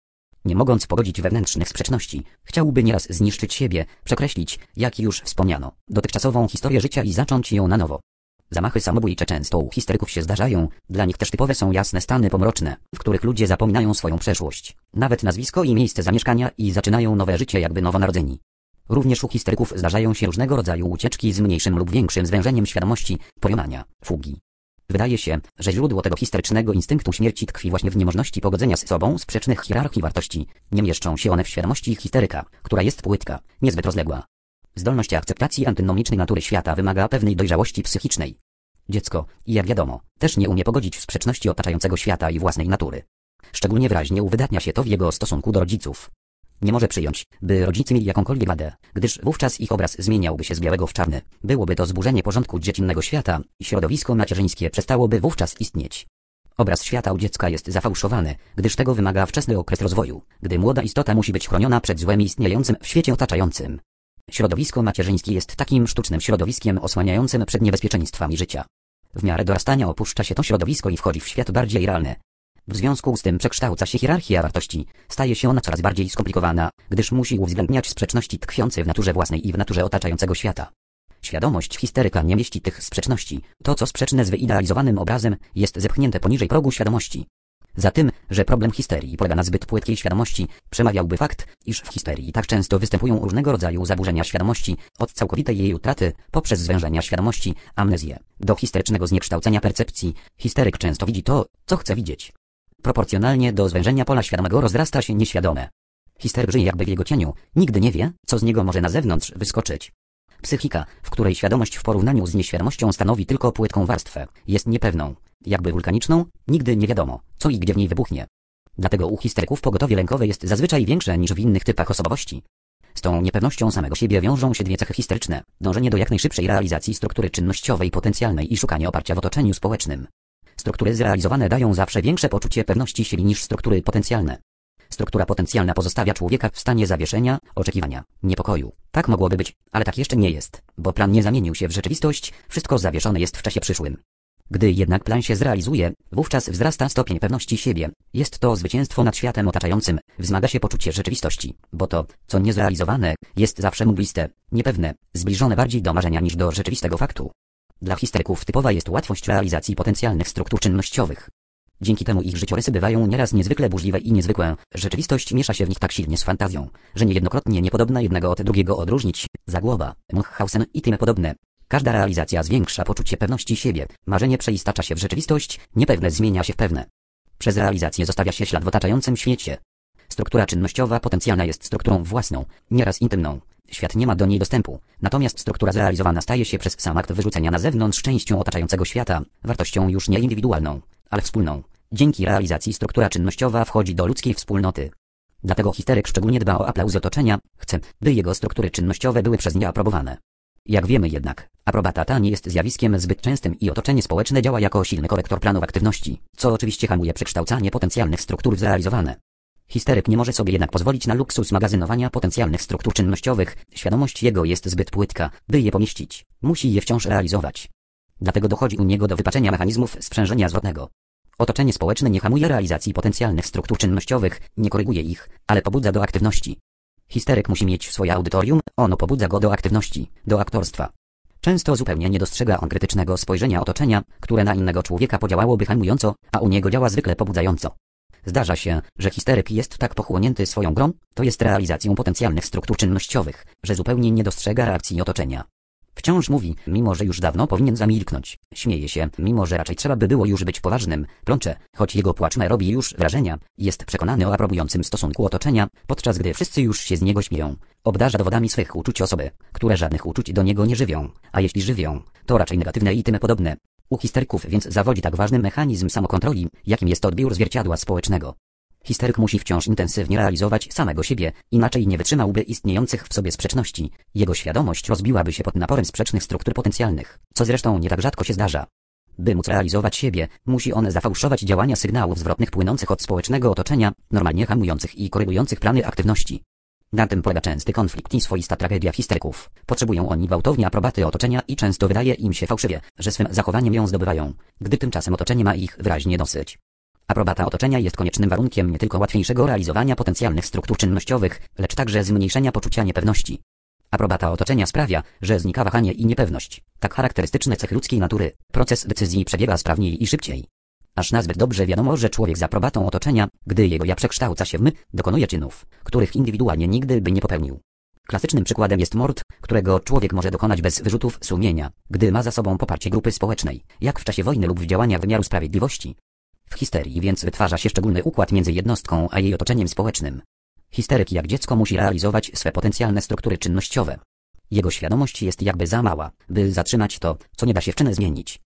Nie mogąc pogodzić wewnętrznych sprzeczności, chciałby nieraz zniszczyć siebie, przekreślić, jak już wspomniano, dotychczasową historię życia i zacząć ją na nowo. Zamachy samobójcze często u histeryków się zdarzają, dla nich też typowe są jasne stany pomroczne, w których ludzie zapominają swoją przeszłość, nawet nazwisko i miejsce zamieszkania i zaczynają nowe życie jakby nowonarodzeni. Również u histeryków zdarzają się różnego rodzaju ucieczki z mniejszym lub większym zwężeniem świadomości, pojonania, fugi. Wydaje się, że źródło tego histerycznego instynktu śmierci tkwi właśnie w niemożności pogodzenia z sobą sprzecznych hierarchii wartości. Nie mieszczą się one w świadomości histeryka, która jest płytka, niezbyt rozległa. Zdolność akceptacji antynomicznej natury świata wymaga pewnej dojrzałości psychicznej. Dziecko, jak wiadomo, też nie umie pogodzić sprzeczności otaczającego świata i własnej natury. Szczególnie wyraźnie uwydatnia się to w jego stosunku do rodziców. Nie może przyjąć, by rodzice mieli jakąkolwiek wadę, gdyż wówczas ich obraz zmieniałby się z białego w czarny. Byłoby to zburzenie porządku dziecinnego świata i środowisko macierzyńskie przestałoby wówczas istnieć. Obraz świata u dziecka jest zafałszowany, gdyż tego wymaga wczesny okres rozwoju, gdy młoda istota musi być chroniona przed złem istniejącym w świecie otaczającym. Środowisko macierzyńskie jest takim sztucznym środowiskiem osłaniającym przed niebezpieczeństwami życia. W miarę dorastania opuszcza się to środowisko i wchodzi w świat bardziej realny. W związku z tym przekształca się hierarchia wartości. Staje się ona coraz bardziej skomplikowana, gdyż musi uwzględniać sprzeczności tkwiące w naturze własnej i w naturze otaczającego świata. Świadomość histeryka nie mieści tych sprzeczności. To, co sprzeczne z wyidealizowanym obrazem, jest zepchnięte poniżej progu świadomości. Za tym, że problem histerii polega na zbyt płytkiej świadomości, przemawiałby fakt, iż w histerii tak często występują różnego rodzaju zaburzenia świadomości, od całkowitej jej utraty, poprzez zwężenia świadomości, amnezję, do histerycznego zniekształcenia percepcji. Histeryk często widzi to, co chce widzieć. Proporcjonalnie do zwężenia pola świadomego rozrasta się nieświadome. Histeryk żyje jakby w jego cieniu, nigdy nie wie, co z niego może na zewnątrz wyskoczyć. Psychika, w której świadomość w porównaniu z nieświadomością stanowi tylko płytką warstwę, jest niepewną, jakby wulkaniczną, nigdy nie wiadomo, co i gdzie w niej wybuchnie. Dlatego u histeryków pogotowie lękowe jest zazwyczaj większe niż w innych typach osobowości. Z tą niepewnością samego siebie wiążą się dwie cechy histeryczne, dążenie do jak najszybszej realizacji struktury czynnościowej potencjalnej i szukanie oparcia w otoczeniu społecznym. Struktury zrealizowane dają zawsze większe poczucie pewności siebie niż struktury potencjalne. Struktura potencjalna pozostawia człowieka w stanie zawieszenia, oczekiwania, niepokoju. Tak mogłoby być, ale tak jeszcze nie jest, bo plan nie zamienił się w rzeczywistość, wszystko zawieszone jest w czasie przyszłym. Gdy jednak plan się zrealizuje, wówczas wzrasta stopień pewności siebie. Jest to zwycięstwo nad światem otaczającym, wzmaga się poczucie rzeczywistości, bo to, co niezrealizowane, jest zawsze mgliste, niepewne, zbliżone bardziej do marzenia niż do rzeczywistego faktu. Dla histeryków typowa jest łatwość realizacji potencjalnych struktur czynnościowych. Dzięki temu ich życiorysy bywają nieraz niezwykle burzliwe i niezwykłe. Rzeczywistość miesza się w nich tak silnie z fantazją, że niejednokrotnie niepodobna jednego od drugiego odróżnić. Zagłoba, Munchhausen i tym podobne. Każda realizacja zwiększa poczucie pewności siebie, marzenie przeistacza się w rzeczywistość, niepewne zmienia się w pewne. Przez realizację zostawia się ślad w otaczającym świecie. Struktura czynnościowa potencjalna jest strukturą własną, nieraz intymną. Świat nie ma do niej dostępu, natomiast struktura zrealizowana staje się przez sam akt wyrzucenia na zewnątrz częścią otaczającego świata, wartością już nie indywidualną, ale wspólną. Dzięki realizacji struktura czynnościowa wchodzi do ludzkiej wspólnoty. Dlatego histeryk szczególnie dba o aplauz otoczenia, chce, by jego struktury czynnościowe były przez nie aprobowane. Jak wiemy jednak, aprobata ta nie jest zjawiskiem zbyt częstym i otoczenie społeczne działa jako silny korektor planów aktywności, co oczywiście hamuje przekształcanie potencjalnych struktur w zrealizowane. Histeryk nie może sobie jednak pozwolić na luksus magazynowania potencjalnych struktur czynnościowych, świadomość jego jest zbyt płytka, by je pomieścić, musi je wciąż realizować. Dlatego dochodzi u niego do wypaczenia mechanizmów sprzężenia zwrotnego. Otoczenie społeczne nie hamuje realizacji potencjalnych struktur czynnościowych, nie koryguje ich, ale pobudza do aktywności. Histeryk musi mieć swoje audytorium, ono pobudza go do aktywności, do aktorstwa. Często zupełnie nie dostrzega on krytycznego spojrzenia otoczenia, które na innego człowieka podziałałoby hamująco, a u niego działa zwykle pobudzająco. Zdarza się, że histeryk jest tak pochłonięty swoją grą, to jest realizacją potencjalnych struktur czynnościowych, że zupełnie nie dostrzega reakcji otoczenia. Wciąż mówi, mimo że już dawno powinien zamilknąć. Śmieje się, mimo że raczej trzeba by było już być poważnym. Plącze, choć jego płacz nie robi już wrażenia. Jest przekonany o aprobującym stosunku otoczenia, podczas gdy wszyscy już się z niego śmieją. Obdarza dowodami swych uczuć osoby, które żadnych uczuć do niego nie żywią. A jeśli żywią, to raczej negatywne i tym podobne. U histeryków więc zawodzi tak ważny mechanizm samokontroli, jakim jest odbiór zwierciadła społecznego. Histeryk musi wciąż intensywnie realizować samego siebie, inaczej nie wytrzymałby istniejących w sobie sprzeczności. Jego świadomość rozbiłaby się pod naporem sprzecznych struktur potencjalnych, co zresztą nie tak rzadko się zdarza. By móc realizować siebie, musi on zafałszować działania sygnałów zwrotnych płynących od społecznego otoczenia, normalnie hamujących i korygujących plany aktywności. Na tym polega częsty konflikt i swoista tragedia histeryków. Potrzebują oni gwałtownie aprobaty otoczenia i często wydaje im się fałszywie, że swym zachowaniem ją zdobywają, gdy tymczasem otoczenie ma ich wyraźnie dosyć. Aprobata otoczenia jest koniecznym warunkiem nie tylko łatwiejszego realizowania potencjalnych struktur czynnościowych, lecz także zmniejszenia poczucia niepewności. Aprobata otoczenia sprawia, że znika wahanie i niepewność, tak charakterystyczne cechy ludzkiej natury. Proces decyzji przebiega sprawniej i szybciej. Aż nazbyt dobrze wiadomo, że człowiek z aprobatą otoczenia, gdy jego ja przekształca się w my, dokonuje czynów, których indywidualnie nigdy by nie popełnił. Klasycznym przykładem jest mord, którego człowiek może dokonać bez wyrzutów sumienia, gdy ma za sobą poparcie grupy społecznej, jak w czasie wojny lub w działaniach wymiaru sprawiedliwości. W histerii więc wytwarza się szczególny układ między jednostką a jej otoczeniem społecznym. Histeryk jak dziecko musi realizować swe potencjalne struktury czynnościowe. Jego świadomość jest jakby za mała, by zatrzymać to, co nie da się w czynę zmienić.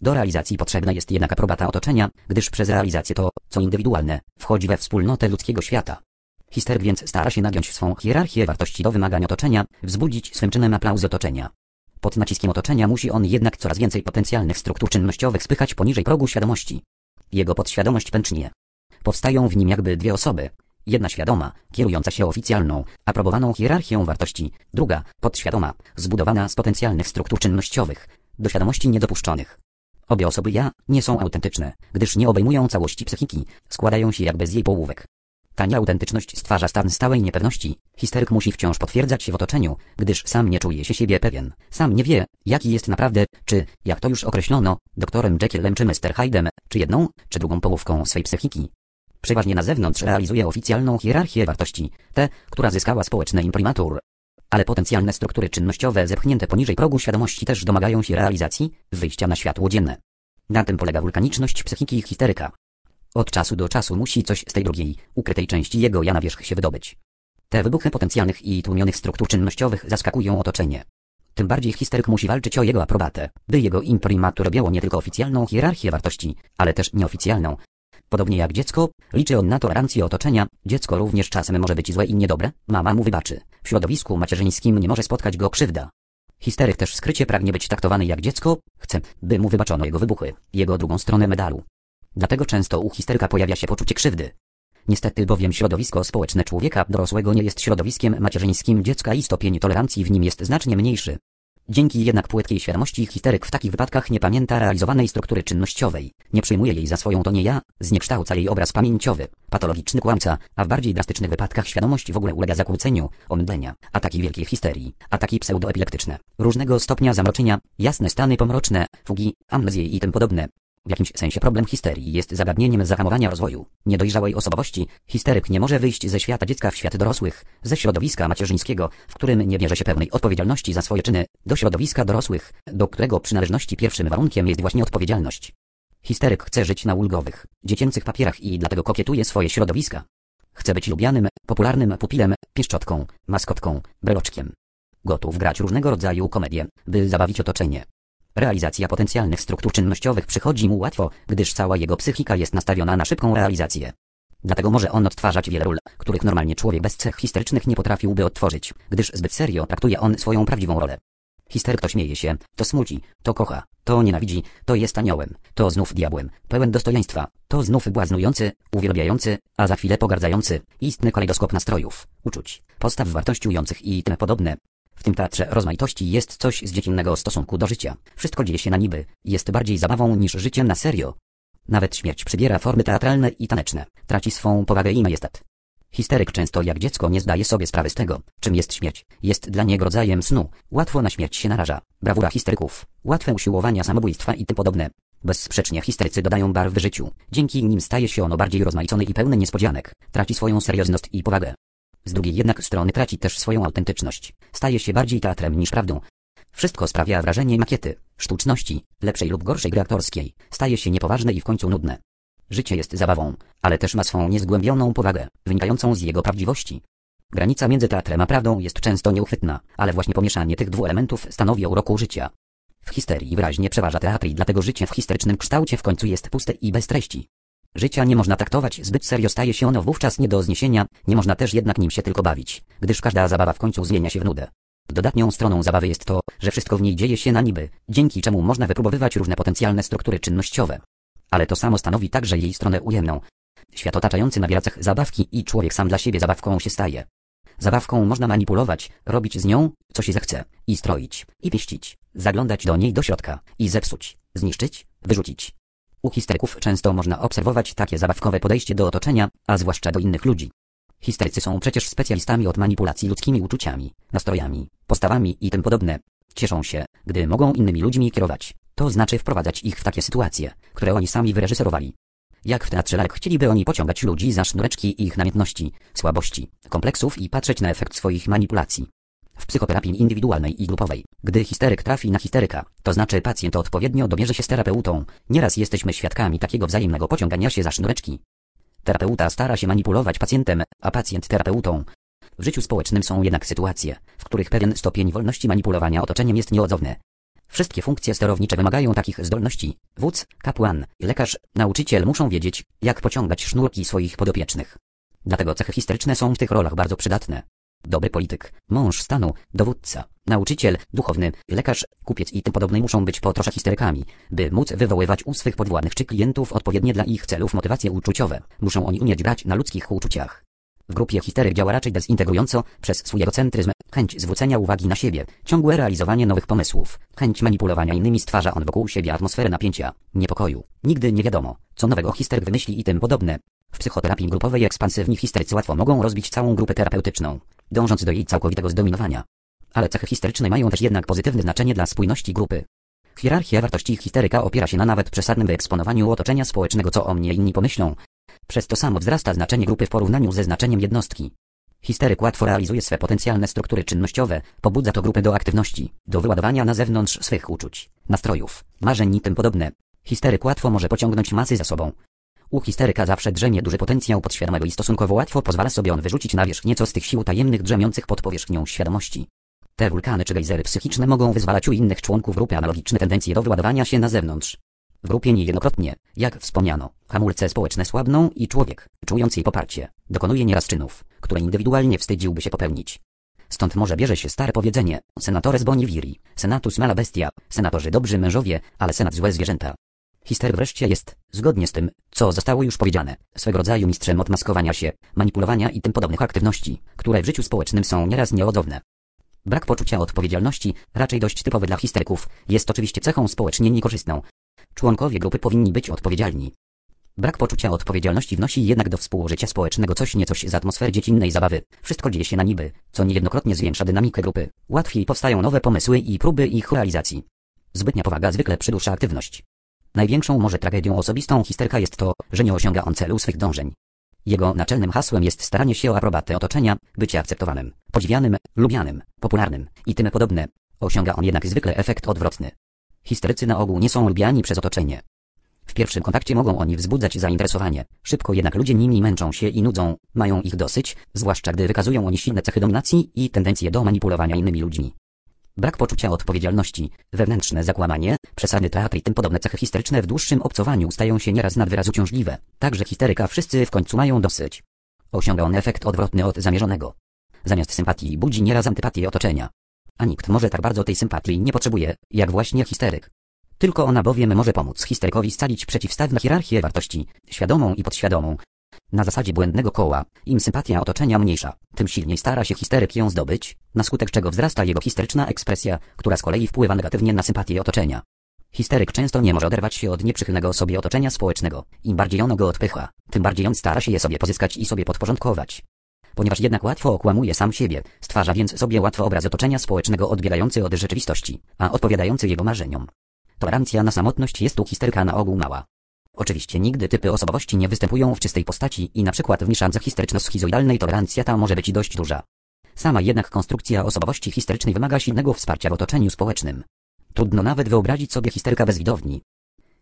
Do realizacji potrzebna jest jednak aprobata otoczenia, gdyż przez realizację to, co indywidualne, wchodzi we wspólnotę ludzkiego świata. Histeryk więc stara się nagiąć swą hierarchię wartości do wymagań otoczenia, wzbudzić swym czynem aplauz otoczenia. Pod naciskiem otoczenia musi on jednak coraz więcej potencjalnych struktur czynnościowych spychać poniżej progu świadomości. Jego podświadomość pęcznie. Powstają w nim jakby dwie osoby. Jedna świadoma, kierująca się oficjalną, aprobowaną hierarchią wartości, druga, podświadoma, zbudowana z potencjalnych struktur czynnościowych, do świadomości niedopuszczonych. Obie osoby ja nie są autentyczne, gdyż nie obejmują całości psychiki, składają się jakby z jej połówek. Ta nieautentyczność stwarza stan stałej niepewności. Histeryk musi wciąż potwierdzać się w otoczeniu, gdyż sam nie czuje się siebie pewien. Sam nie wie, jaki jest naprawdę, czy, jak to już określono, doktorem Jekyllem czy Mr. Hyde'em, czy jedną, czy drugą połówką swej psychiki. Przeważnie na zewnątrz realizuje oficjalną hierarchię wartości, tę, która zyskała społeczny imprimatur. Ale potencjalne struktury czynnościowe zepchnięte poniżej progu świadomości też domagają się realizacji, wyjścia na światło dzienne. Na tym polega wulkaniczność psychiki histeryka. Od czasu do czasu musi coś z tej drugiej, ukrytej części jego ja na wierzch się wydobyć. Te wybuchy potencjalnych i tłumionych struktur czynnościowych zaskakują otoczenie. Tym bardziej histeryk musi walczyć o jego aprobatę, by jego imprimatur robiło nie tylko oficjalną hierarchię wartości, ale też nieoficjalną. Podobnie jak dziecko, liczy on na tolerancję otoczenia, dziecko również czasem może być złe i niedobre, mama mu wybaczy. W środowisku macierzyńskim nie może spotkać go krzywda. Histeryk też skrycie pragnie być traktowany jak dziecko, chce, by mu wybaczono jego wybuchy, jego drugą stronę medalu. Dlatego często u histeryka pojawia się poczucie krzywdy. Niestety bowiem środowisko społeczne człowieka dorosłego nie jest środowiskiem macierzyńskim dziecka i stopień tolerancji w nim jest znacznie mniejszy. Dzięki jednak płytkiej świadomości histeryk w takich wypadkach nie pamięta realizowanej struktury czynnościowej, nie przyjmuje jej za swoją to nie ja, zniekształca jej obraz pamięciowy, patologiczny kłamca, a w bardziej drastycznych wypadkach świadomość w ogóle ulega zakłóceniu, omdlenia, ataki wielkiej histerii, ataki pseudoepilektyczne, różnego stopnia zamroczenia, jasne stany pomroczne, fugi, amnezje i tym podobne, w jakimś sensie problem histerii jest zagadnieniem zahamowania rozwoju niedojrzałej osobowości. Histeryk nie może wyjść ze świata dziecka w świat dorosłych, ze środowiska macierzyńskiego, w którym nie bierze się pełnej odpowiedzialności za swoje czyny, do środowiska dorosłych, do którego przynależności pierwszym warunkiem jest właśnie odpowiedzialność. Histeryk chce żyć na ulgowych, dziecięcych papierach i dlatego kokietuje swoje środowiska. Chce być lubianym, popularnym pupilem, pieszczotką, maskotką, breloczkiem. Gotów grać różnego rodzaju komedie, by zabawić otoczenie. Realizacja potencjalnych struktur czynnościowych przychodzi mu łatwo, gdyż cała jego psychika jest nastawiona na szybką realizację. Dlatego może on odtwarzać wiele ról, których normalnie człowiek bez cech historycznych nie potrafiłby odtworzyć, gdyż zbyt serio traktuje on swoją prawdziwą rolę. Histeryk to śmieje się, to smuci, to kocha, to nienawidzi, to jest aniołem, to znów diabłem, pełen dostojeństwa, to znów błaznujący, uwielbiający, a za chwilę pogardzający, istny kalejdoskop nastrojów, uczuć, postaw wartościujących i tym podobne. Tym teatrze rozmaitości jest coś z dziecinnego stosunku do życia. Wszystko dzieje się na niby, jest bardziej zabawą niż życiem na serio. Nawet śmierć przybiera formy teatralne i taneczne, traci swą powagę i majestat. Histeryk często jak dziecko nie zdaje sobie sprawy z tego, czym jest śmierć. Jest dla niego rodzajem snu, łatwo na śmierć się naraża. Brawura histeryków, łatwe usiłowania samobójstwa i tym podobne. Bezsprzecznie histerycy dodają barw życiu. Dzięki nim staje się ono bardziej rozmaicone i pełne niespodzianek. Traci swoją seriozność i powagę. Z drugiej jednak strony traci też swoją autentyczność. Staje się bardziej teatrem niż prawdą. Wszystko sprawia wrażenie makiety, sztuczności, lepszej lub gorszej gry aktorskiej. Staje się niepoważne i w końcu nudne. Życie jest zabawą, ale też ma swą niezgłębioną powagę, wynikającą z jego prawdziwości. Granica między teatrem a prawdą jest często nieuchwytna, ale właśnie pomieszanie tych dwóch elementów stanowi o roku życia. W histerii wyraźnie przeważa teatr i dlatego życie w historycznym kształcie w końcu jest puste i bez treści. Życia nie można traktować zbyt serio, staje się ono wówczas nie do zniesienia, nie można też jednak nim się tylko bawić, gdyż każda zabawa w końcu zmienia się w nudę. Dodatnią stroną zabawy jest to, że wszystko w niej dzieje się na niby, dzięki czemu można wypróbowywać różne potencjalne struktury czynnościowe. Ale to samo stanowi także jej stronę ujemną. Świat otaczający nabiera cech zabawki i człowiek sam dla siebie zabawką się staje. Zabawką można manipulować, robić z nią, co się zechce, i stroić, i pieścić, zaglądać do niej do środka, i zepsuć, zniszczyć, wyrzucić. U histeryków często można obserwować takie zabawkowe podejście do otoczenia, a zwłaszcza do innych ludzi. Histerycy są przecież specjalistami od manipulacji ludzkimi uczuciami, nastrojami, postawami i tym podobne. Cieszą się, gdy mogą innymi ludźmi kierować. To znaczy wprowadzać ich w takie sytuacje, które oni sami wyreżyserowali. Jak w teatrze lalek chcieliby oni pociągać ludzi za sznureczki ich namiętności, słabości, kompleksów i patrzeć na efekt swoich manipulacji. W psychoterapii indywidualnej i grupowej, gdy histeryk trafi na histeryka, to znaczy pacjent odpowiednio dobierze się z terapeutą, nieraz jesteśmy świadkami takiego wzajemnego pociągania się za sznureczki. Terapeuta stara się manipulować pacjentem, a pacjent terapeutą. W życiu społecznym są jednak sytuacje, w których pewien stopień wolności manipulowania otoczeniem jest nieodzowny. Wszystkie funkcje sterownicze wymagają takich zdolności. Wódz, kapłan, lekarz, nauczyciel muszą wiedzieć, jak pociągać sznurki swoich podopiecznych. Dlatego cechy historyczne są w tych rolach bardzo przydatne. Dobry polityk, mąż stanu, dowódca, nauczyciel, duchowny, lekarz, kupiec i tym podobne muszą być po trosze histerykami, by móc wywoływać u swych podwładnych czy klientów odpowiednie dla ich celów motywacje uczuciowe. Muszą oni umieć brać na ludzkich uczuciach. W grupie histeryk działa raczej dezintegrująco, przez swój egocentryzm, chęć zwrócenia uwagi na siebie, ciągłe realizowanie nowych pomysłów, chęć manipulowania innymi stwarza on wokół siebie atmosferę napięcia, niepokoju. Nigdy nie wiadomo, co nowego histeryk wymyśli i tym podobne. W psychoterapii grupowej ekspansywni histerycy łatwo mogą rozbić całą grupę terapeutyczną, dążąc do jej całkowitego zdominowania. Ale cechy histeryczne mają też jednak pozytywne znaczenie dla spójności grupy. Hierarchia wartości histeryka opiera się na nawet przesadnym wyeksponowaniu otoczenia społecznego, co o mnie inni pomyślą. Przez to samo wzrasta znaczenie grupy w porównaniu ze znaczeniem jednostki. Histeryk łatwo realizuje swe potencjalne struktury czynnościowe, pobudza to grupę do aktywności, do wyładowania na zewnątrz swych uczuć, nastrojów, marzeń i tym podobne. Histeryk łatwo może pociągnąć masy za sobą. U histeryka zawsze drzemie duży potencjał podświadomego i stosunkowo łatwo pozwala sobie on wyrzucić na wierzch nieco z tych sił tajemnych drzemiących pod powierzchnią świadomości. Te wulkany czy gejzery psychiczne mogą wyzwalać u innych członków grupy analogiczne tendencje do wyładowania się na zewnątrz. W grupie niejednokrotnie, jak wspomniano, hamulce społeczne słabną i człowiek, czując jej poparcie, dokonuje nieraz czynów, które indywidualnie wstydziłby się popełnić. Stąd może bierze się stare powiedzenie, senatores boni viri, senatus mala bestia, senatorzy dobrzy mężowie, ale senat złe zwierzęta. Hister wreszcie jest, zgodnie z tym, co zostało już powiedziane, swego rodzaju mistrzem odmaskowania się, manipulowania i tym podobnych aktywności, które w życiu społecznym są nieraz nieodzowne. Brak poczucia odpowiedzialności, raczej dość typowy dla histeryków, jest oczywiście cechą społecznie niekorzystną. Członkowie grupy powinni być odpowiedzialni. Brak poczucia odpowiedzialności wnosi jednak do współżycia społecznego coś niecoś z atmosfery dziecinnej zabawy. Wszystko dzieje się na niby, co niejednokrotnie zwiększa dynamikę grupy. Łatwiej powstają nowe pomysły i próby ich realizacji. Zbytnia powaga zwykle przydusza aktywność. Największą może tragedią osobistą histerka jest to, że nie osiąga on celu swych dążeń. Jego naczelnym hasłem jest staranie się o aprobatę otoczenia, bycie akceptowanym, podziwianym, lubianym, popularnym i tym podobne. Osiąga on jednak zwykle efekt odwrotny. Histerycy na ogół nie są lubiani przez otoczenie. W pierwszym kontakcie mogą oni wzbudzać zainteresowanie, szybko jednak ludzie nimi męczą się i nudzą, mają ich dosyć, zwłaszcza gdy wykazują oni silne cechy dominacji i tendencje do manipulowania innymi ludźmi. Brak poczucia odpowiedzialności, wewnętrzne zakłamanie, przesady teatr i tym podobne cechy histeryczne w dłuższym obcowaniu stają się nieraz nad wyraz uciążliwe. Także histeryka wszyscy w końcu mają dosyć. Osiąga on efekt odwrotny od zamierzonego. Zamiast sympatii budzi nieraz antypatię otoczenia. A nikt może tak bardzo tej sympatii nie potrzebuje, jak właśnie histeryk. Tylko ona bowiem może pomóc histerykowi scalić przeciwstawne hierarchię wartości, świadomą i podświadomą, na zasadzie błędnego koła, im sympatia otoczenia mniejsza, tym silniej stara się histeryk ją zdobyć, na skutek czego wzrasta jego histeryczna ekspresja, która z kolei wpływa negatywnie na sympatię otoczenia. Histeryk często nie może oderwać się od nieprzychylnego sobie otoczenia społecznego. Im bardziej ono go odpycha, tym bardziej on stara się je sobie pozyskać i sobie podporządkować. Ponieważ jednak łatwo okłamuje sam siebie, stwarza więc sobie łatwo obraz otoczenia społecznego odbiegający od rzeczywistości, a odpowiadający jego marzeniom. Tolerancja na samotność jest u histeryka na ogół mała. Oczywiście nigdy typy osobowości nie występują w czystej postaci i na przykład w niszance historyczno-schizoidalnej tolerancja ta może być dość duża. Sama jednak konstrukcja osobowości historycznej wymaga silnego wsparcia w otoczeniu społecznym. Trudno nawet wyobrazić sobie histeryka bez widowni.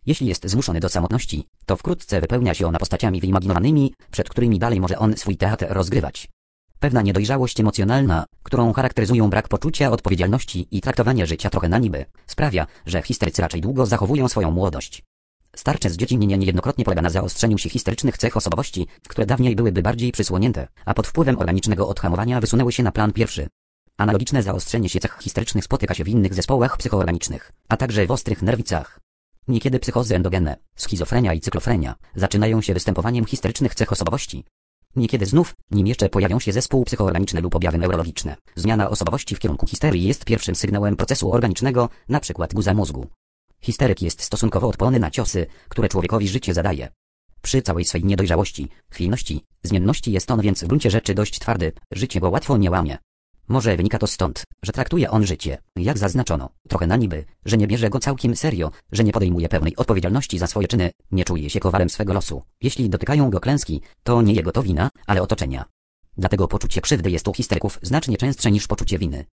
Jeśli jest zmuszony do samotności, to wkrótce wypełnia się ona postaciami wyimaginowanymi, przed którymi dalej może on swój teatr rozgrywać. Pewna niedojrzałość emocjonalna, którą charakteryzują brak poczucia odpowiedzialności i traktowanie życia trochę na niby, sprawia, że histerycy raczej długo zachowują swoją młodość. Starcze z dziecinnienia niejednokrotnie polega na zaostrzeniu się historycznych cech osobowości, które dawniej byłyby bardziej przysłonięte, a pod wpływem organicznego odhamowania wysunęły się na plan pierwszy. Analogiczne zaostrzenie się cech historycznych spotyka się w innych zespołach psychoorganicznych, a także w ostrych nerwicach. Niekiedy psychozy endogenne, schizofrenia i cyklofrenia zaczynają się występowaniem historycznych cech osobowości. Niekiedy znów, nim jeszcze pojawią się zespół psychoorganiczny lub objawy neurologiczne. Zmiana osobowości w kierunku histerii jest pierwszym sygnałem procesu organicznego, np. guza mózgu. Histeryk jest stosunkowo odporny na ciosy, które człowiekowi życie zadaje. Przy całej swej niedojrzałości, chwilności, zmienności jest on więc w gruncie rzeczy dość twardy, życie go łatwo nie łamie. Może wynika to stąd, że traktuje on życie, jak zaznaczono, trochę na niby, że nie bierze go całkiem serio, że nie podejmuje pełnej odpowiedzialności za swoje czyny, nie czuje się kowalem swego losu. Jeśli dotykają go klęski, to nie jego to wina, ale otoczenia. Dlatego poczucie krzywdy jest u histeryków znacznie częstsze niż poczucie winy.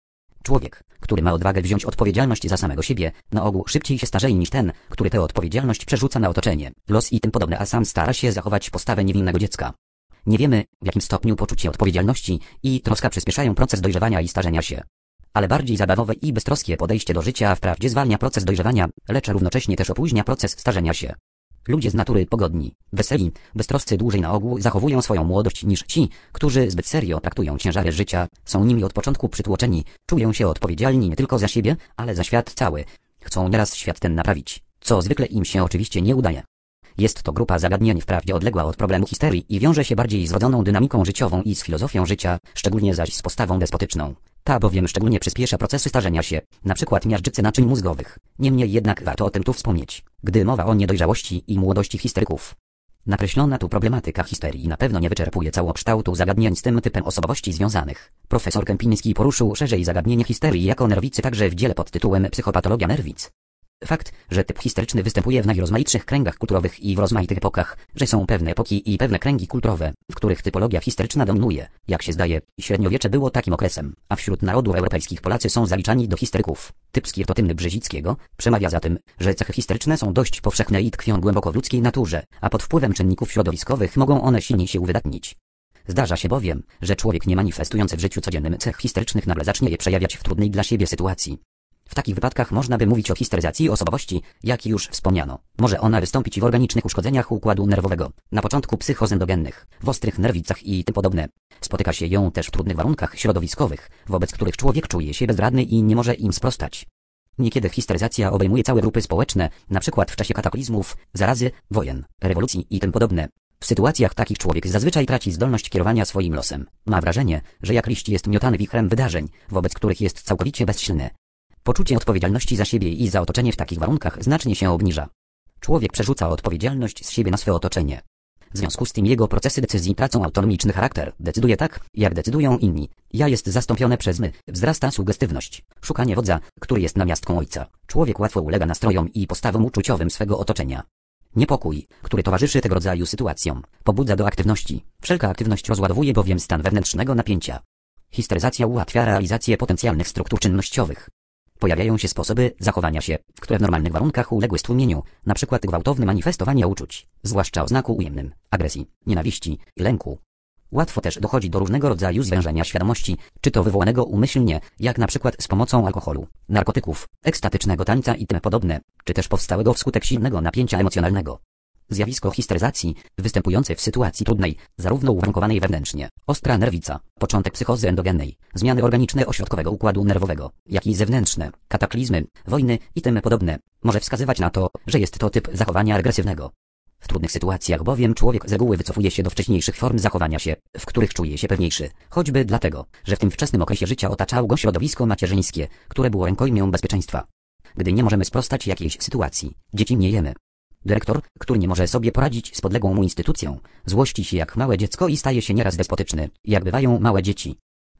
Człowiek, który ma odwagę wziąć odpowiedzialność za samego siebie, na ogół szybciej się starzeje niż ten, który tę odpowiedzialność przerzuca na otoczenie, los i tym podobne, a sam stara się zachować postawę niewinnego dziecka. Nie wiemy, w jakim stopniu poczucie odpowiedzialności i troska przyspieszają proces dojrzewania i starzenia się. Ale bardziej zabawowe i beztroskie podejście do życia wprawdzie zwalnia proces dojrzewania, lecz równocześnie też opóźnia proces starzenia się. Ludzie z natury pogodni, weseli, beztroscy dłużej na ogół zachowują swoją młodość niż ci, którzy zbyt serio traktują ciężary życia, są nimi od początku przytłoczeni, czują się odpowiedzialni nie tylko za siebie, ale za świat cały. Chcą nieraz świat ten naprawić, co zwykle im się oczywiście nie udaje. Jest to grupa zagadnień wprawdzie odległa od problemu histerii i wiąże się bardziej z rodzoną dynamiką życiową i z filozofią życia, szczególnie zaś z postawą despotyczną. Ta bowiem szczególnie przyspiesza procesy starzenia się, przykład miażdżycy naczyń mózgowych. Niemniej jednak warto o tym tu wspomnieć, gdy mowa o niedojrzałości i młodości histeryków. Nakreślona tu problematyka histerii na pewno nie wyczerpuje całokształtu zagadnień z tym typem osobowości związanych. Profesor Kępiński poruszył szerzej zagadnienie histerii jako nerwicy także w dziele pod tytułem Psychopatologia nerwic. Fakt, że typ histeryczny występuje w najrozmaitszych kręgach kulturowych i w rozmaitych epokach, że są pewne epoki i pewne kręgi kulturowe, w których typologia histeryczna dominuje, jak się zdaje, średniowiecze było takim okresem, a wśród narodów europejskich Polacy są zaliczani do histeryków. Typ skirtotymny Brzezickiego przemawia za tym, że cechy histeryczne są dość powszechne i tkwią głęboko w ludzkiej naturze, a pod wpływem czynników środowiskowych mogą one silniej się uwydatnić. Zdarza się bowiem, że człowiek nie manifestujący w życiu codziennym cech histerycznych nagle zacznie je przejawiać w trudnej dla siebie sytuacji. W takich wypadkach można by mówić o histeryzacji osobowości, jak już wspomniano. Może ona wystąpić w organicznych uszkodzeniach układu nerwowego, na początku psychozendogennych, w ostrych nerwicach i tym podobne. Spotyka się ją też w trudnych warunkach środowiskowych, wobec których człowiek czuje się bezradny i nie może im sprostać. Niekiedy histeryzacja obejmuje całe grupy społeczne, przykład w czasie kataklizmów, zarazy, wojen, rewolucji i tym podobne. W sytuacjach takich człowiek zazwyczaj traci zdolność kierowania swoim losem. Ma wrażenie, że jak liść jest miotany wichrem wydarzeń, wobec których jest całkowicie bezsilny. Poczucie odpowiedzialności za siebie i za otoczenie w takich warunkach znacznie się obniża. Człowiek przerzuca odpowiedzialność z siebie na swoje otoczenie. W związku z tym jego procesy decyzji tracą autonomiczny charakter. Decyduje tak, jak decydują inni. Ja jest zastąpione przez my. Wzrasta sugestywność. Szukanie wodza, który jest namiastką ojca. Człowiek łatwo ulega nastrojom i postawom uczuciowym swego otoczenia. Niepokój, który towarzyszy tego rodzaju sytuacjom, pobudza do aktywności. Wszelka aktywność rozładowuje bowiem stan wewnętrznego napięcia. Histeryzacja ułatwia realizację potencjalnych struktur czynnościowych. Pojawiają się sposoby zachowania się, które w normalnych warunkach uległy stłumieniu, np. gwałtowne manifestowanie uczuć, zwłaszcza o znaku ujemnym, agresji, nienawiści i lęku. Łatwo też dochodzi do różnego rodzaju zwężenia świadomości, czy to wywołanego umyślnie, jak na przykład z pomocą alkoholu, narkotyków, ekstatycznego tańca i tym podobne, czy też powstałego wskutek silnego napięcia emocjonalnego. Zjawisko histeryzacji, występujące w sytuacji trudnej, zarówno uwarunkowanej wewnętrznie, ostra nerwica, początek psychozy endogennej, zmiany organiczne ośrodkowego układu nerwowego, jak i zewnętrzne, kataklizmy, wojny i tym podobne, może wskazywać na to, że jest to typ zachowania agresywnego. W trudnych sytuacjach bowiem człowiek z reguły wycofuje się do wcześniejszych form zachowania się, w których czuje się pewniejszy, choćby dlatego, że w tym wczesnym okresie życia otaczało go środowisko macierzyńskie, które było rękojmią bezpieczeństwa. Gdy nie możemy sprostać jakiejś sytuacji, dzieci jemy. Dyrektor, który nie może sobie poradzić z podległą mu instytucją, złości się jak małe dziecko i staje się nieraz despotyczny, jak bywają małe dzieci.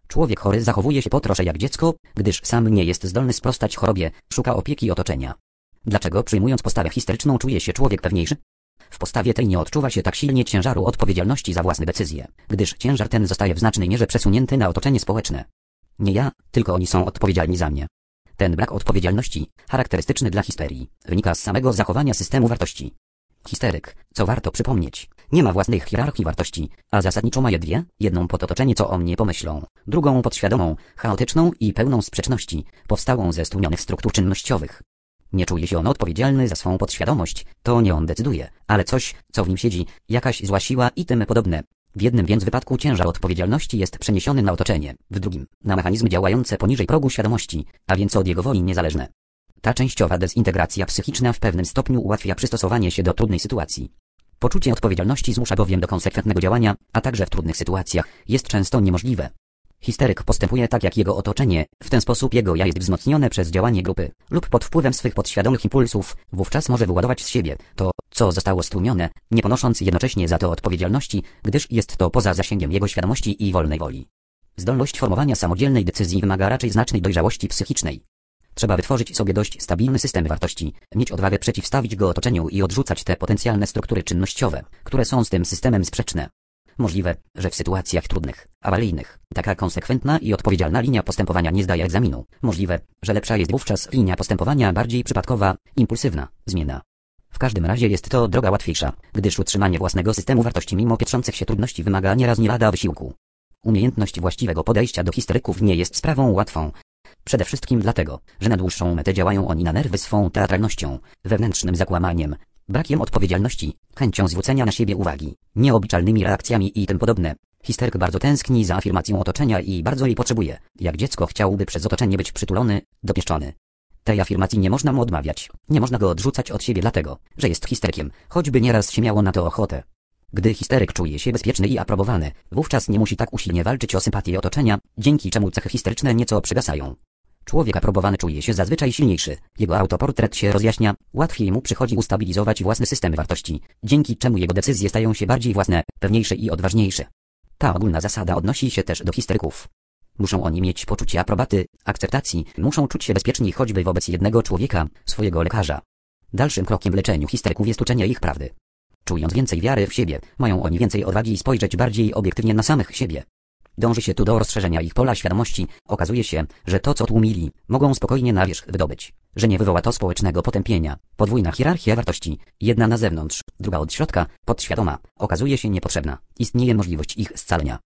Człowiek chory zachowuje się po trosze jak dziecko, gdyż sam nie jest zdolny sprostać chorobie, szuka opieki otoczenia. Dlaczego przyjmując postawę histeryczną czuje się człowiek pewniejszy? W postawie tej nie odczuwa się tak silnie ciężaru odpowiedzialności za własne decyzje, gdyż ciężar ten zostaje w znacznej mierze przesunięty na otoczenie społeczne. Nie ja, tylko oni są odpowiedzialni za mnie. Ten brak odpowiedzialności, charakterystyczny dla histerii, wynika z samego zachowania systemu wartości. Histeryk, co warto przypomnieć, nie ma własnych hierarchii wartości, a zasadniczo ma je dwie, jedną pod otoczenie co o mnie pomyślą, drugą podświadomą, chaotyczną i pełną sprzeczności, powstałą ze stłumionych struktur czynnościowych. Nie czuje się on odpowiedzialny za swą podświadomość, to nie on decyduje, ale coś, co w nim siedzi, jakaś zła siła i tym podobne, w jednym więc wypadku ciężar odpowiedzialności jest przeniesiony na otoczenie, w drugim na mechanizmy działające poniżej progu świadomości, a więc od jego woli niezależne. Ta częściowa dezintegracja psychiczna w pewnym stopniu ułatwia przystosowanie się do trudnej sytuacji. Poczucie odpowiedzialności zmusza bowiem do konsekwentnego działania, a także w trudnych sytuacjach jest często niemożliwe. Histeryk postępuje tak jak jego otoczenie, w ten sposób jego ja jest wzmocnione przez działanie grupy, lub pod wpływem swych podświadomych impulsów, wówczas może wyładować z siebie to, co zostało stłumione, nie ponosząc jednocześnie za to odpowiedzialności, gdyż jest to poza zasięgiem jego świadomości i wolnej woli. Zdolność formowania samodzielnej decyzji wymaga raczej znacznej dojrzałości psychicznej. Trzeba wytworzyć sobie dość stabilny system wartości, mieć odwagę przeciwstawić go otoczeniu i odrzucać te potencjalne struktury czynnościowe, które są z tym systemem sprzeczne. Możliwe, że w sytuacjach trudnych, awaryjnych, taka konsekwentna i odpowiedzialna linia postępowania nie zdaje egzaminu. Możliwe, że lepsza jest wówczas linia postępowania bardziej przypadkowa, impulsywna, zmienna. W każdym razie jest to droga łatwiejsza, gdyż utrzymanie własnego systemu wartości mimo pietrzących się trudności wymaga nieraz nie lada wysiłku. Umiejętność właściwego podejścia do historyków nie jest sprawą łatwą. Przede wszystkim dlatego, że na dłuższą metę działają oni na nerwy swą teatralnością, wewnętrznym zakłamaniem, brakiem odpowiedzialności, chęcią zwrócenia na siebie uwagi, nieobliczalnymi reakcjami i tym podobne. Histeryk bardzo tęskni za afirmacją otoczenia i bardzo jej potrzebuje. Jak dziecko chciałby przez otoczenie być przytulony, dopieszczony. Tej afirmacji nie można mu odmawiać. Nie można go odrzucać od siebie dlatego, że jest histerykiem, choćby nieraz się miało na to ochotę. Gdy histeryk czuje się bezpieczny i aprobowany, wówczas nie musi tak usilnie walczyć o sympatię otoczenia, dzięki czemu cechy histeryczne nieco przygasają. Człowiek aprobowany czuje się zazwyczaj silniejszy, jego autoportret się rozjaśnia, łatwiej mu przychodzi ustabilizować własny system wartości, dzięki czemu jego decyzje stają się bardziej własne, pewniejsze i odważniejsze. Ta ogólna zasada odnosi się też do historyków. Muszą oni mieć poczucie aprobaty, akceptacji, muszą czuć się bezpieczni choćby wobec jednego człowieka, swojego lekarza. Dalszym krokiem w leczeniu histeryków jest uczenie ich prawdy. Czując więcej wiary w siebie, mają oni więcej odwagi spojrzeć bardziej obiektywnie na samych siebie. Dąży się tu do rozszerzenia ich pola świadomości. Okazuje się, że to co tłumili, mogą spokojnie na wierzch wydobyć. Że nie wywoła to społecznego potępienia. Podwójna hierarchia wartości. Jedna na zewnątrz, druga od środka, podświadoma, okazuje się niepotrzebna. Istnieje możliwość ich scalenia.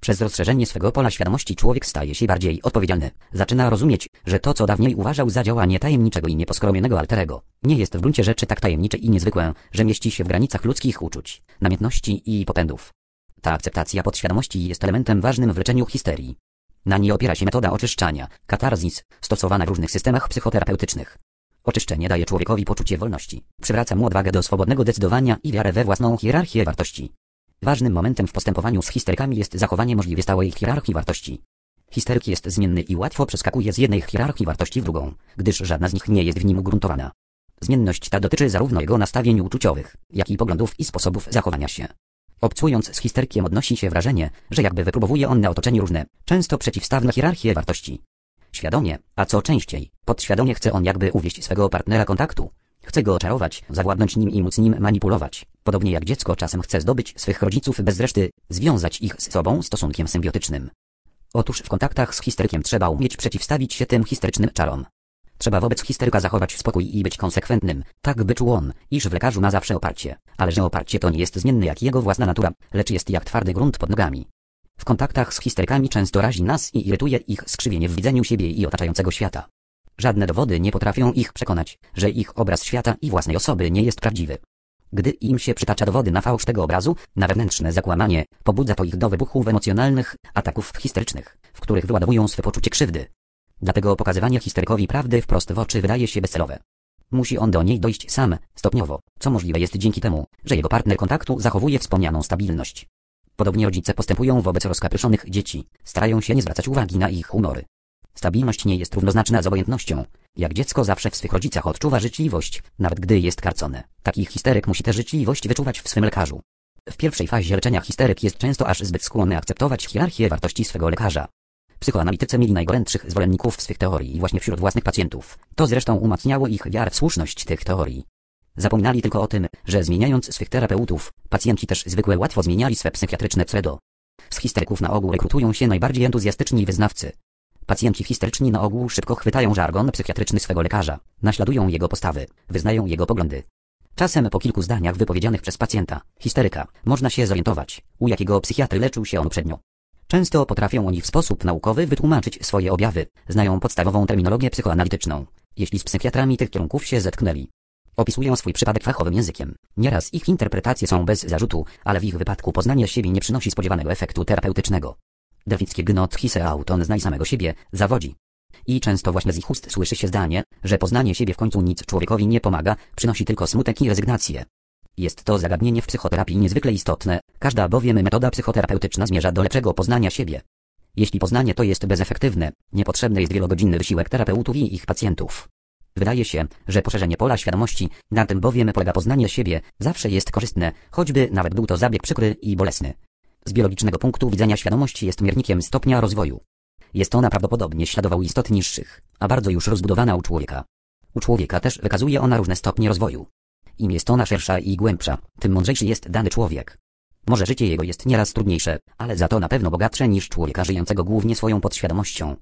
Przez rozszerzenie swego pola świadomości człowiek staje się bardziej odpowiedzialny. Zaczyna rozumieć, że to co dawniej uważał za działanie tajemniczego i nieposkromionego alterego, nie jest w gruncie rzeczy tak tajemnicze i niezwykłe, że mieści się w granicach ludzkich uczuć, namiętności i popędów. Ta akceptacja podświadomości jest elementem ważnym w leczeniu histerii. Na niej opiera się metoda oczyszczania, katarzis, stosowana w różnych systemach psychoterapeutycznych. Oczyszczenie daje człowiekowi poczucie wolności, przywraca mu odwagę do swobodnego decydowania i wiarę we własną hierarchię wartości. Ważnym momentem w postępowaniu z histerykami jest zachowanie możliwie stałej hierarchii wartości. Histeryk jest zmienny i łatwo przeskakuje z jednej hierarchii wartości w drugą, gdyż żadna z nich nie jest w nim ugruntowana. Zmienność ta dotyczy zarówno jego nastawień uczuciowych, jak i poglądów i sposobów zachowania się. Obcując z histerkiem odnosi się wrażenie, że jakby wypróbowuje on na otoczeniu różne, często przeciwstawne hierarchie wartości. Świadomie, a co częściej, podświadomie chce on jakby uwieść swego partnera kontaktu. Chce go oczarować, zawładnąć nim i móc nim manipulować. Podobnie jak dziecko czasem chce zdobyć swych rodziców bez reszty, związać ich z sobą stosunkiem symbiotycznym. Otóż w kontaktach z histerykiem trzeba umieć przeciwstawić się tym histerycznym czarom. Trzeba wobec histeryka zachować spokój i być konsekwentnym, tak by czuł on, iż w lekarzu ma zawsze oparcie, ale że oparcie to nie jest zmienne jak jego własna natura, lecz jest jak twardy grunt pod nogami. W kontaktach z histerykami często razi nas i irytuje ich skrzywienie w widzeniu siebie i otaczającego świata. Żadne dowody nie potrafią ich przekonać, że ich obraz świata i własnej osoby nie jest prawdziwy. Gdy im się przytacza dowody na fałsz tego obrazu, na wewnętrzne zakłamanie, pobudza to ich do wybuchów emocjonalnych, ataków histerycznych, w których wyładowują swe poczucie krzywdy. Dlatego pokazywanie histerykowi prawdy wprost w oczy wydaje się bezcelowe. Musi on do niej dojść sam, stopniowo, co możliwe jest dzięki temu, że jego partner kontaktu zachowuje wspomnianą stabilność. Podobnie rodzice postępują wobec rozkapryszonych dzieci, starają się nie zwracać uwagi na ich humory. Stabilność nie jest równoznaczna z obojętnością. Jak dziecko zawsze w swych rodzicach odczuwa życzliwość, nawet gdy jest karcone. Taki histeryk musi tę życzliwość wyczuwać w swym lekarzu. W pierwszej fazie leczenia histeryk jest często aż zbyt skłonny akceptować hierarchię wartości swego lekarza. Psychoanalitycy mieli najgorętszych zwolenników swych teorii właśnie wśród własnych pacjentów. To zresztą umacniało ich wiarę w słuszność tych teorii. Zapominali tylko o tym, że zmieniając swych terapeutów, pacjenci też zwykle łatwo zmieniali swe psychiatryczne pseudo. Z histeryków na ogół rekrutują się najbardziej entuzjastyczni wyznawcy. Pacjenci histeryczni na ogół szybko chwytają żargon psychiatryczny swego lekarza, naśladują jego postawy, wyznają jego poglądy. Czasem po kilku zdaniach wypowiedzianych przez pacjenta, histeryka, można się zorientować, u jakiego psychiatry leczył się on uprzednio. Często potrafią oni w sposób naukowy wytłumaczyć swoje objawy, znają podstawową terminologię psychoanalityczną, jeśli z psychiatrami tych kierunków się zetknęli. Opisują swój przypadek fachowym językiem. Nieraz ich interpretacje są bez zarzutu, ale w ich wypadku poznanie siebie nie przynosi spodziewanego efektu terapeutycznego. Delfickie gnot hise auton znaj samego siebie, zawodzi. I często właśnie z ich ust słyszy się zdanie, że poznanie siebie w końcu nic człowiekowi nie pomaga, przynosi tylko smutek i rezygnację. Jest to zagadnienie w psychoterapii niezwykle istotne, każda bowiem metoda psychoterapeutyczna zmierza do lepszego poznania siebie. Jeśli poznanie to jest bezefektywne, niepotrzebny jest wielogodzinny wysiłek terapeutów i ich pacjentów. Wydaje się, że poszerzenie pola świadomości, na tym bowiem polega poznanie siebie, zawsze jest korzystne, choćby nawet był to zabieg przykry i bolesny. Z biologicznego punktu widzenia świadomość jest miernikiem stopnia rozwoju. Jest ona prawdopodobnie śladował istot niższych, a bardzo już rozbudowana u człowieka. U człowieka też wykazuje ona różne stopnie rozwoju. Im jest ona szersza i głębsza, tym mądrzejszy jest dany człowiek. Może życie jego jest nieraz trudniejsze, ale za to na pewno bogatsze niż człowieka żyjącego głównie swoją podświadomością.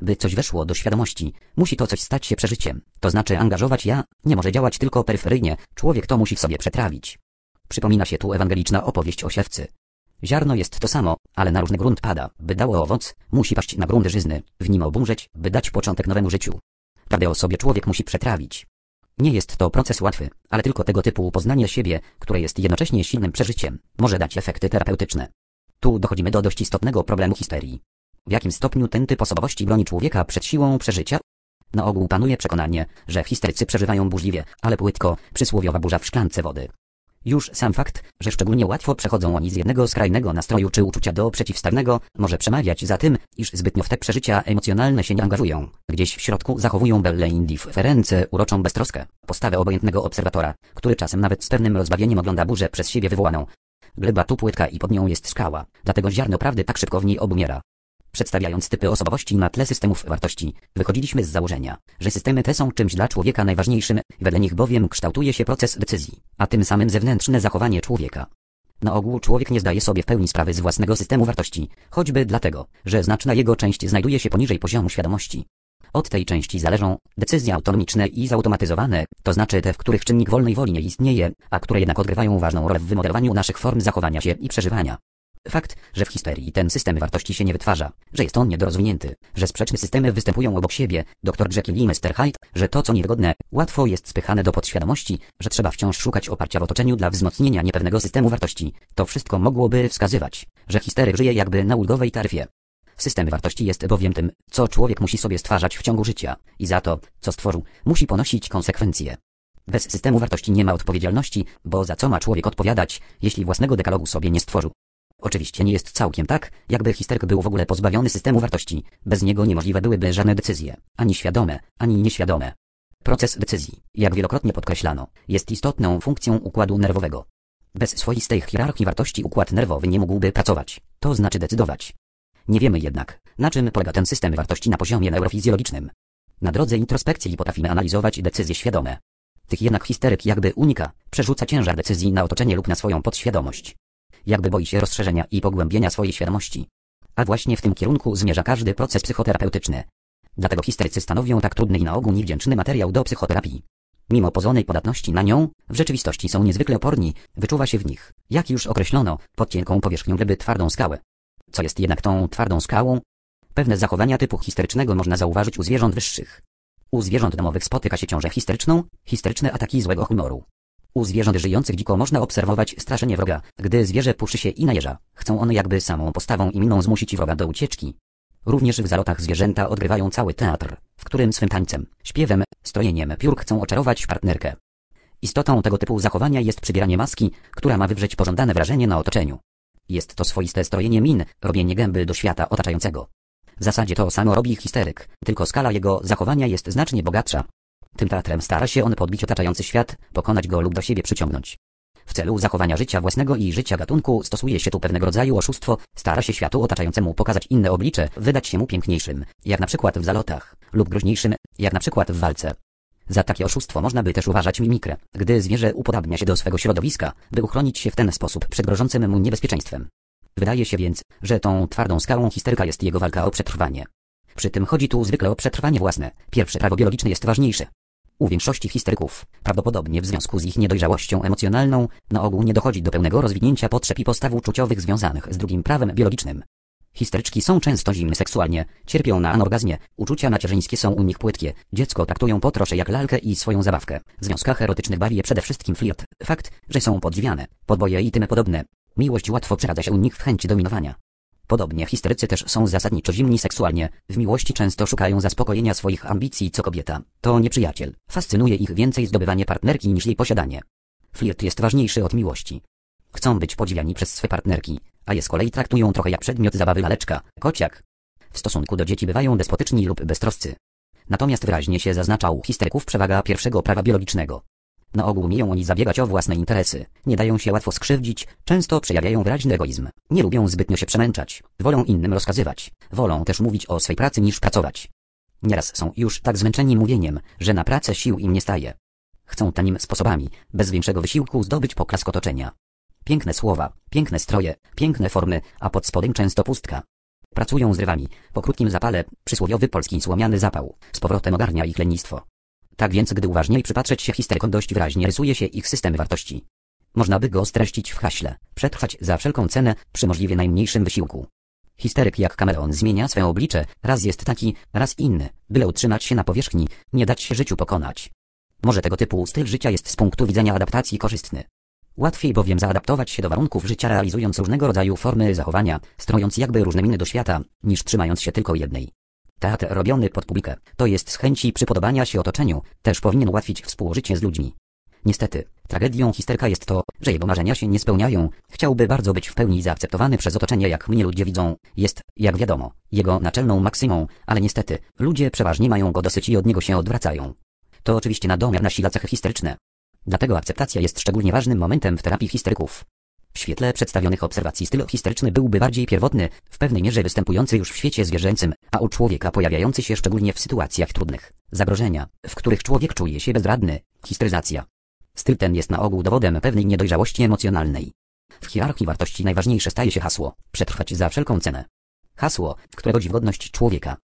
By coś weszło do świadomości, musi to coś stać się przeżyciem, to znaczy angażować ja, nie może działać tylko peryferyjnie, człowiek to musi w sobie przetrawić. Przypomina się tu ewangeliczna opowieść o siewcy. Ziarno jest to samo, ale na różny grunt pada, by dało owoc, musi paść na grunt żyzny, w nim obumrzeć, by dać początek nowemu życiu. Prawdę o sobie człowiek musi przetrawić. Nie jest to proces łatwy, ale tylko tego typu poznanie siebie, które jest jednocześnie silnym przeżyciem, może dać efekty terapeutyczne. Tu dochodzimy do dość istotnego problemu histerii. W jakim stopniu ten typ osobowości broni człowieka przed siłą przeżycia? Na ogół panuje przekonanie, że histerycy przeżywają burzliwie, ale płytko, przysłowiowa burza w szklance wody. Już sam fakt, że szczególnie łatwo przechodzą oni z jednego skrajnego nastroju czy uczucia do przeciwstawnego, może przemawiać za tym, iż zbytnio w te przeżycia emocjonalne się nie angażują. Gdzieś w środku zachowują belle indifference, uroczą beztroskę, postawę obojętnego obserwatora, który czasem nawet z pewnym rozbawieniem ogląda burzę przez siebie wywołaną. Gleba tu płytka i pod nią jest skała, dlatego ziarno prawdy tak szybko w niej obumiera. Przedstawiając typy osobowości na tle systemów wartości, wychodziliśmy z założenia, że systemy te są czymś dla człowieka najważniejszym, wedle nich bowiem kształtuje się proces decyzji, a tym samym zewnętrzne zachowanie człowieka. Na ogół człowiek nie zdaje sobie w pełni sprawy z własnego systemu wartości, choćby dlatego, że znaczna jego część znajduje się poniżej poziomu świadomości. Od tej części zależą decyzje autonomiczne i zautomatyzowane, to znaczy te, w których czynnik wolnej woli nie istnieje, a które jednak odgrywają ważną rolę w wymodelowaniu naszych form zachowania się i przeżywania. Fakt, że w historii ten system wartości się nie wytwarza, że jest on niedorozwinięty, że sprzeczne systemy występują obok siebie, dr Jekyll i Mr. Hyde, że to co niewygodne, łatwo jest spychane do podświadomości, że trzeba wciąż szukać oparcia w otoczeniu dla wzmocnienia niepewnego systemu wartości. To wszystko mogłoby wskazywać, że histeryk żyje jakby na ulgowej taryfie. System wartości jest bowiem tym, co człowiek musi sobie stwarzać w ciągu życia i za to, co stworzył, musi ponosić konsekwencje. Bez systemu wartości nie ma odpowiedzialności, bo za co ma człowiek odpowiadać, jeśli własnego dekalogu sobie nie stworzył. Oczywiście nie jest całkiem tak, jakby histeryk był w ogóle pozbawiony systemu wartości. Bez niego niemożliwe byłyby żadne decyzje, ani świadome, ani nieświadome. Proces decyzji, jak wielokrotnie podkreślano, jest istotną funkcją układu nerwowego. Bez swoistej hierarchii wartości układ nerwowy nie mógłby pracować, to znaczy decydować. Nie wiemy jednak, na czym polega ten system wartości na poziomie neurofizjologicznym. Na drodze introspekcji potrafimy analizować decyzje świadome. Tych jednak histeryk jakby unika, przerzuca ciężar decyzji na otoczenie lub na swoją podświadomość jakby boi się rozszerzenia i pogłębienia swojej świadomości. A właśnie w tym kierunku zmierza każdy proces psychoterapeutyczny. Dlatego histerycy stanowią tak trudny i na ogół niewdzięczny materiał do psychoterapii. Mimo pozornej podatności na nią, w rzeczywistości są niezwykle oporni, wyczuwa się w nich, jak już określono, pod cienką powierzchnią gleby twardą skałę. Co jest jednak tą twardą skałą? Pewne zachowania typu histerycznego można zauważyć u zwierząt wyższych. U zwierząt domowych spotyka się ciążę histeryczną, histeryczne ataki złego humoru. U zwierząt żyjących dziko można obserwować straszenie wroga, gdy zwierzę puszy się i najeża. Chcą one jakby samą postawą i miną zmusić wroga do ucieczki. Również w zalotach zwierzęta odgrywają cały teatr, w którym swym tańcem, śpiewem, strojeniem piór chcą oczarować partnerkę. Istotą tego typu zachowania jest przybieranie maski, która ma wywrzeć pożądane wrażenie na otoczeniu. Jest to swoiste strojenie min, robienie gęby do świata otaczającego. W zasadzie to samo robi histeryk, tylko skala jego zachowania jest znacznie bogatsza, tym teatrem stara się on podbić otaczający świat, pokonać go lub do siebie przyciągnąć. W celu zachowania życia własnego i życia gatunku stosuje się tu pewnego rodzaju oszustwo, stara się światu otaczającemu pokazać inne oblicze, wydać się mu piękniejszym, jak na przykład w zalotach, lub groźniejszym, jak na przykład w walce. Za takie oszustwo można by też uważać mimikrę, gdy zwierzę upodabnia się do swego środowiska, by uchronić się w ten sposób przed grożącym mu niebezpieczeństwem. Wydaje się więc, że tą twardą skałą histeryka jest jego walka o przetrwanie. Przy tym chodzi tu zwykle o przetrwanie własne. Pierwsze prawo biologiczne jest ważniejsze. U większości histeryków, prawdopodobnie w związku z ich niedojrzałością emocjonalną, na ogół nie dochodzi do pełnego rozwinięcia potrzeb i postaw uczuciowych związanych z drugim prawem biologicznym. Histeryczki są często zimne seksualnie, cierpią na anorgazmie, uczucia macierzyńskie są u nich płytkie, dziecko traktują po trosze jak lalkę i swoją zabawkę. W związkach erotycznych bawi je przede wszystkim flirt, fakt, że są podziwiane, podboje i tym podobne. Miłość łatwo przeradza się u nich w chęć dominowania. Podobnie histerycy też są zasadniczo zimni seksualnie, w miłości często szukają zaspokojenia swoich ambicji co kobieta. To nieprzyjaciel. Fascynuje ich więcej zdobywanie partnerki niż jej posiadanie. Flirt jest ważniejszy od miłości. Chcą być podziwiani przez swe partnerki, a je z kolei traktują trochę jak przedmiot zabawy laleczka, kociak. W stosunku do dzieci bywają despotyczni lub beztroscy. Natomiast wyraźnie się zaznacza u histeryków przewaga pierwszego prawa biologicznego. Na ogół umieją oni zabiegać o własne interesy, nie dają się łatwo skrzywdzić, często przejawiają wyraźny egoizm, nie lubią zbytnio się przemęczać, wolą innym rozkazywać, wolą też mówić o swej pracy niż pracować. Nieraz są już tak zmęczeni mówieniem, że na pracę sił im nie staje. Chcą tanim sposobami, bez większego wysiłku zdobyć poklask otoczenia. Piękne słowa, piękne stroje, piękne formy, a pod spodem często pustka. Pracują z rywami, po krótkim zapale, przysłowiowy polski słomiany zapał, z powrotem ogarnia ich lenistwo. Tak więc, gdy uważniej przypatrzeć się histerykom dość wyraźnie rysuje się ich system wartości. Można by go streścić w haśle, przetrwać za wszelką cenę, przy możliwie najmniejszym wysiłku. Histeryk jak kameleon zmienia swoje oblicze, raz jest taki, raz inny, byle utrzymać się na powierzchni, nie dać się życiu pokonać. Może tego typu styl życia jest z punktu widzenia adaptacji korzystny. Łatwiej bowiem zaadaptować się do warunków życia realizując różnego rodzaju formy zachowania, strojąc jakby różne miny do świata, niż trzymając się tylko jednej. Teatr robiony pod publikę, to jest z chęci przypodobania się otoczeniu, też powinien ułatwić współżycie z ludźmi. Niestety, tragedią histerka jest to, że jego marzenia się nie spełniają, chciałby bardzo być w pełni zaakceptowany przez otoczenie jak mnie ludzie widzą, jest, jak wiadomo, jego naczelną maksymą, ale niestety, ludzie przeważnie mają go dosyć i od niego się odwracają. To oczywiście na domiar nasila cechy histeryczne. Dlatego akceptacja jest szczególnie ważnym momentem w terapii histeryków. W świetle przedstawionych obserwacji styl histeryczny byłby bardziej pierwotny, w pewnej mierze występujący już w świecie zwierzęcym, a u człowieka pojawiający się szczególnie w sytuacjach trudnych, zagrożenia, w których człowiek czuje się bezradny, histeryzacja. Styl ten jest na ogół dowodem pewnej niedojrzałości emocjonalnej. W hierarchii wartości najważniejsze staje się hasło, przetrwać za wszelką cenę. Hasło, które godzi w godność człowieka,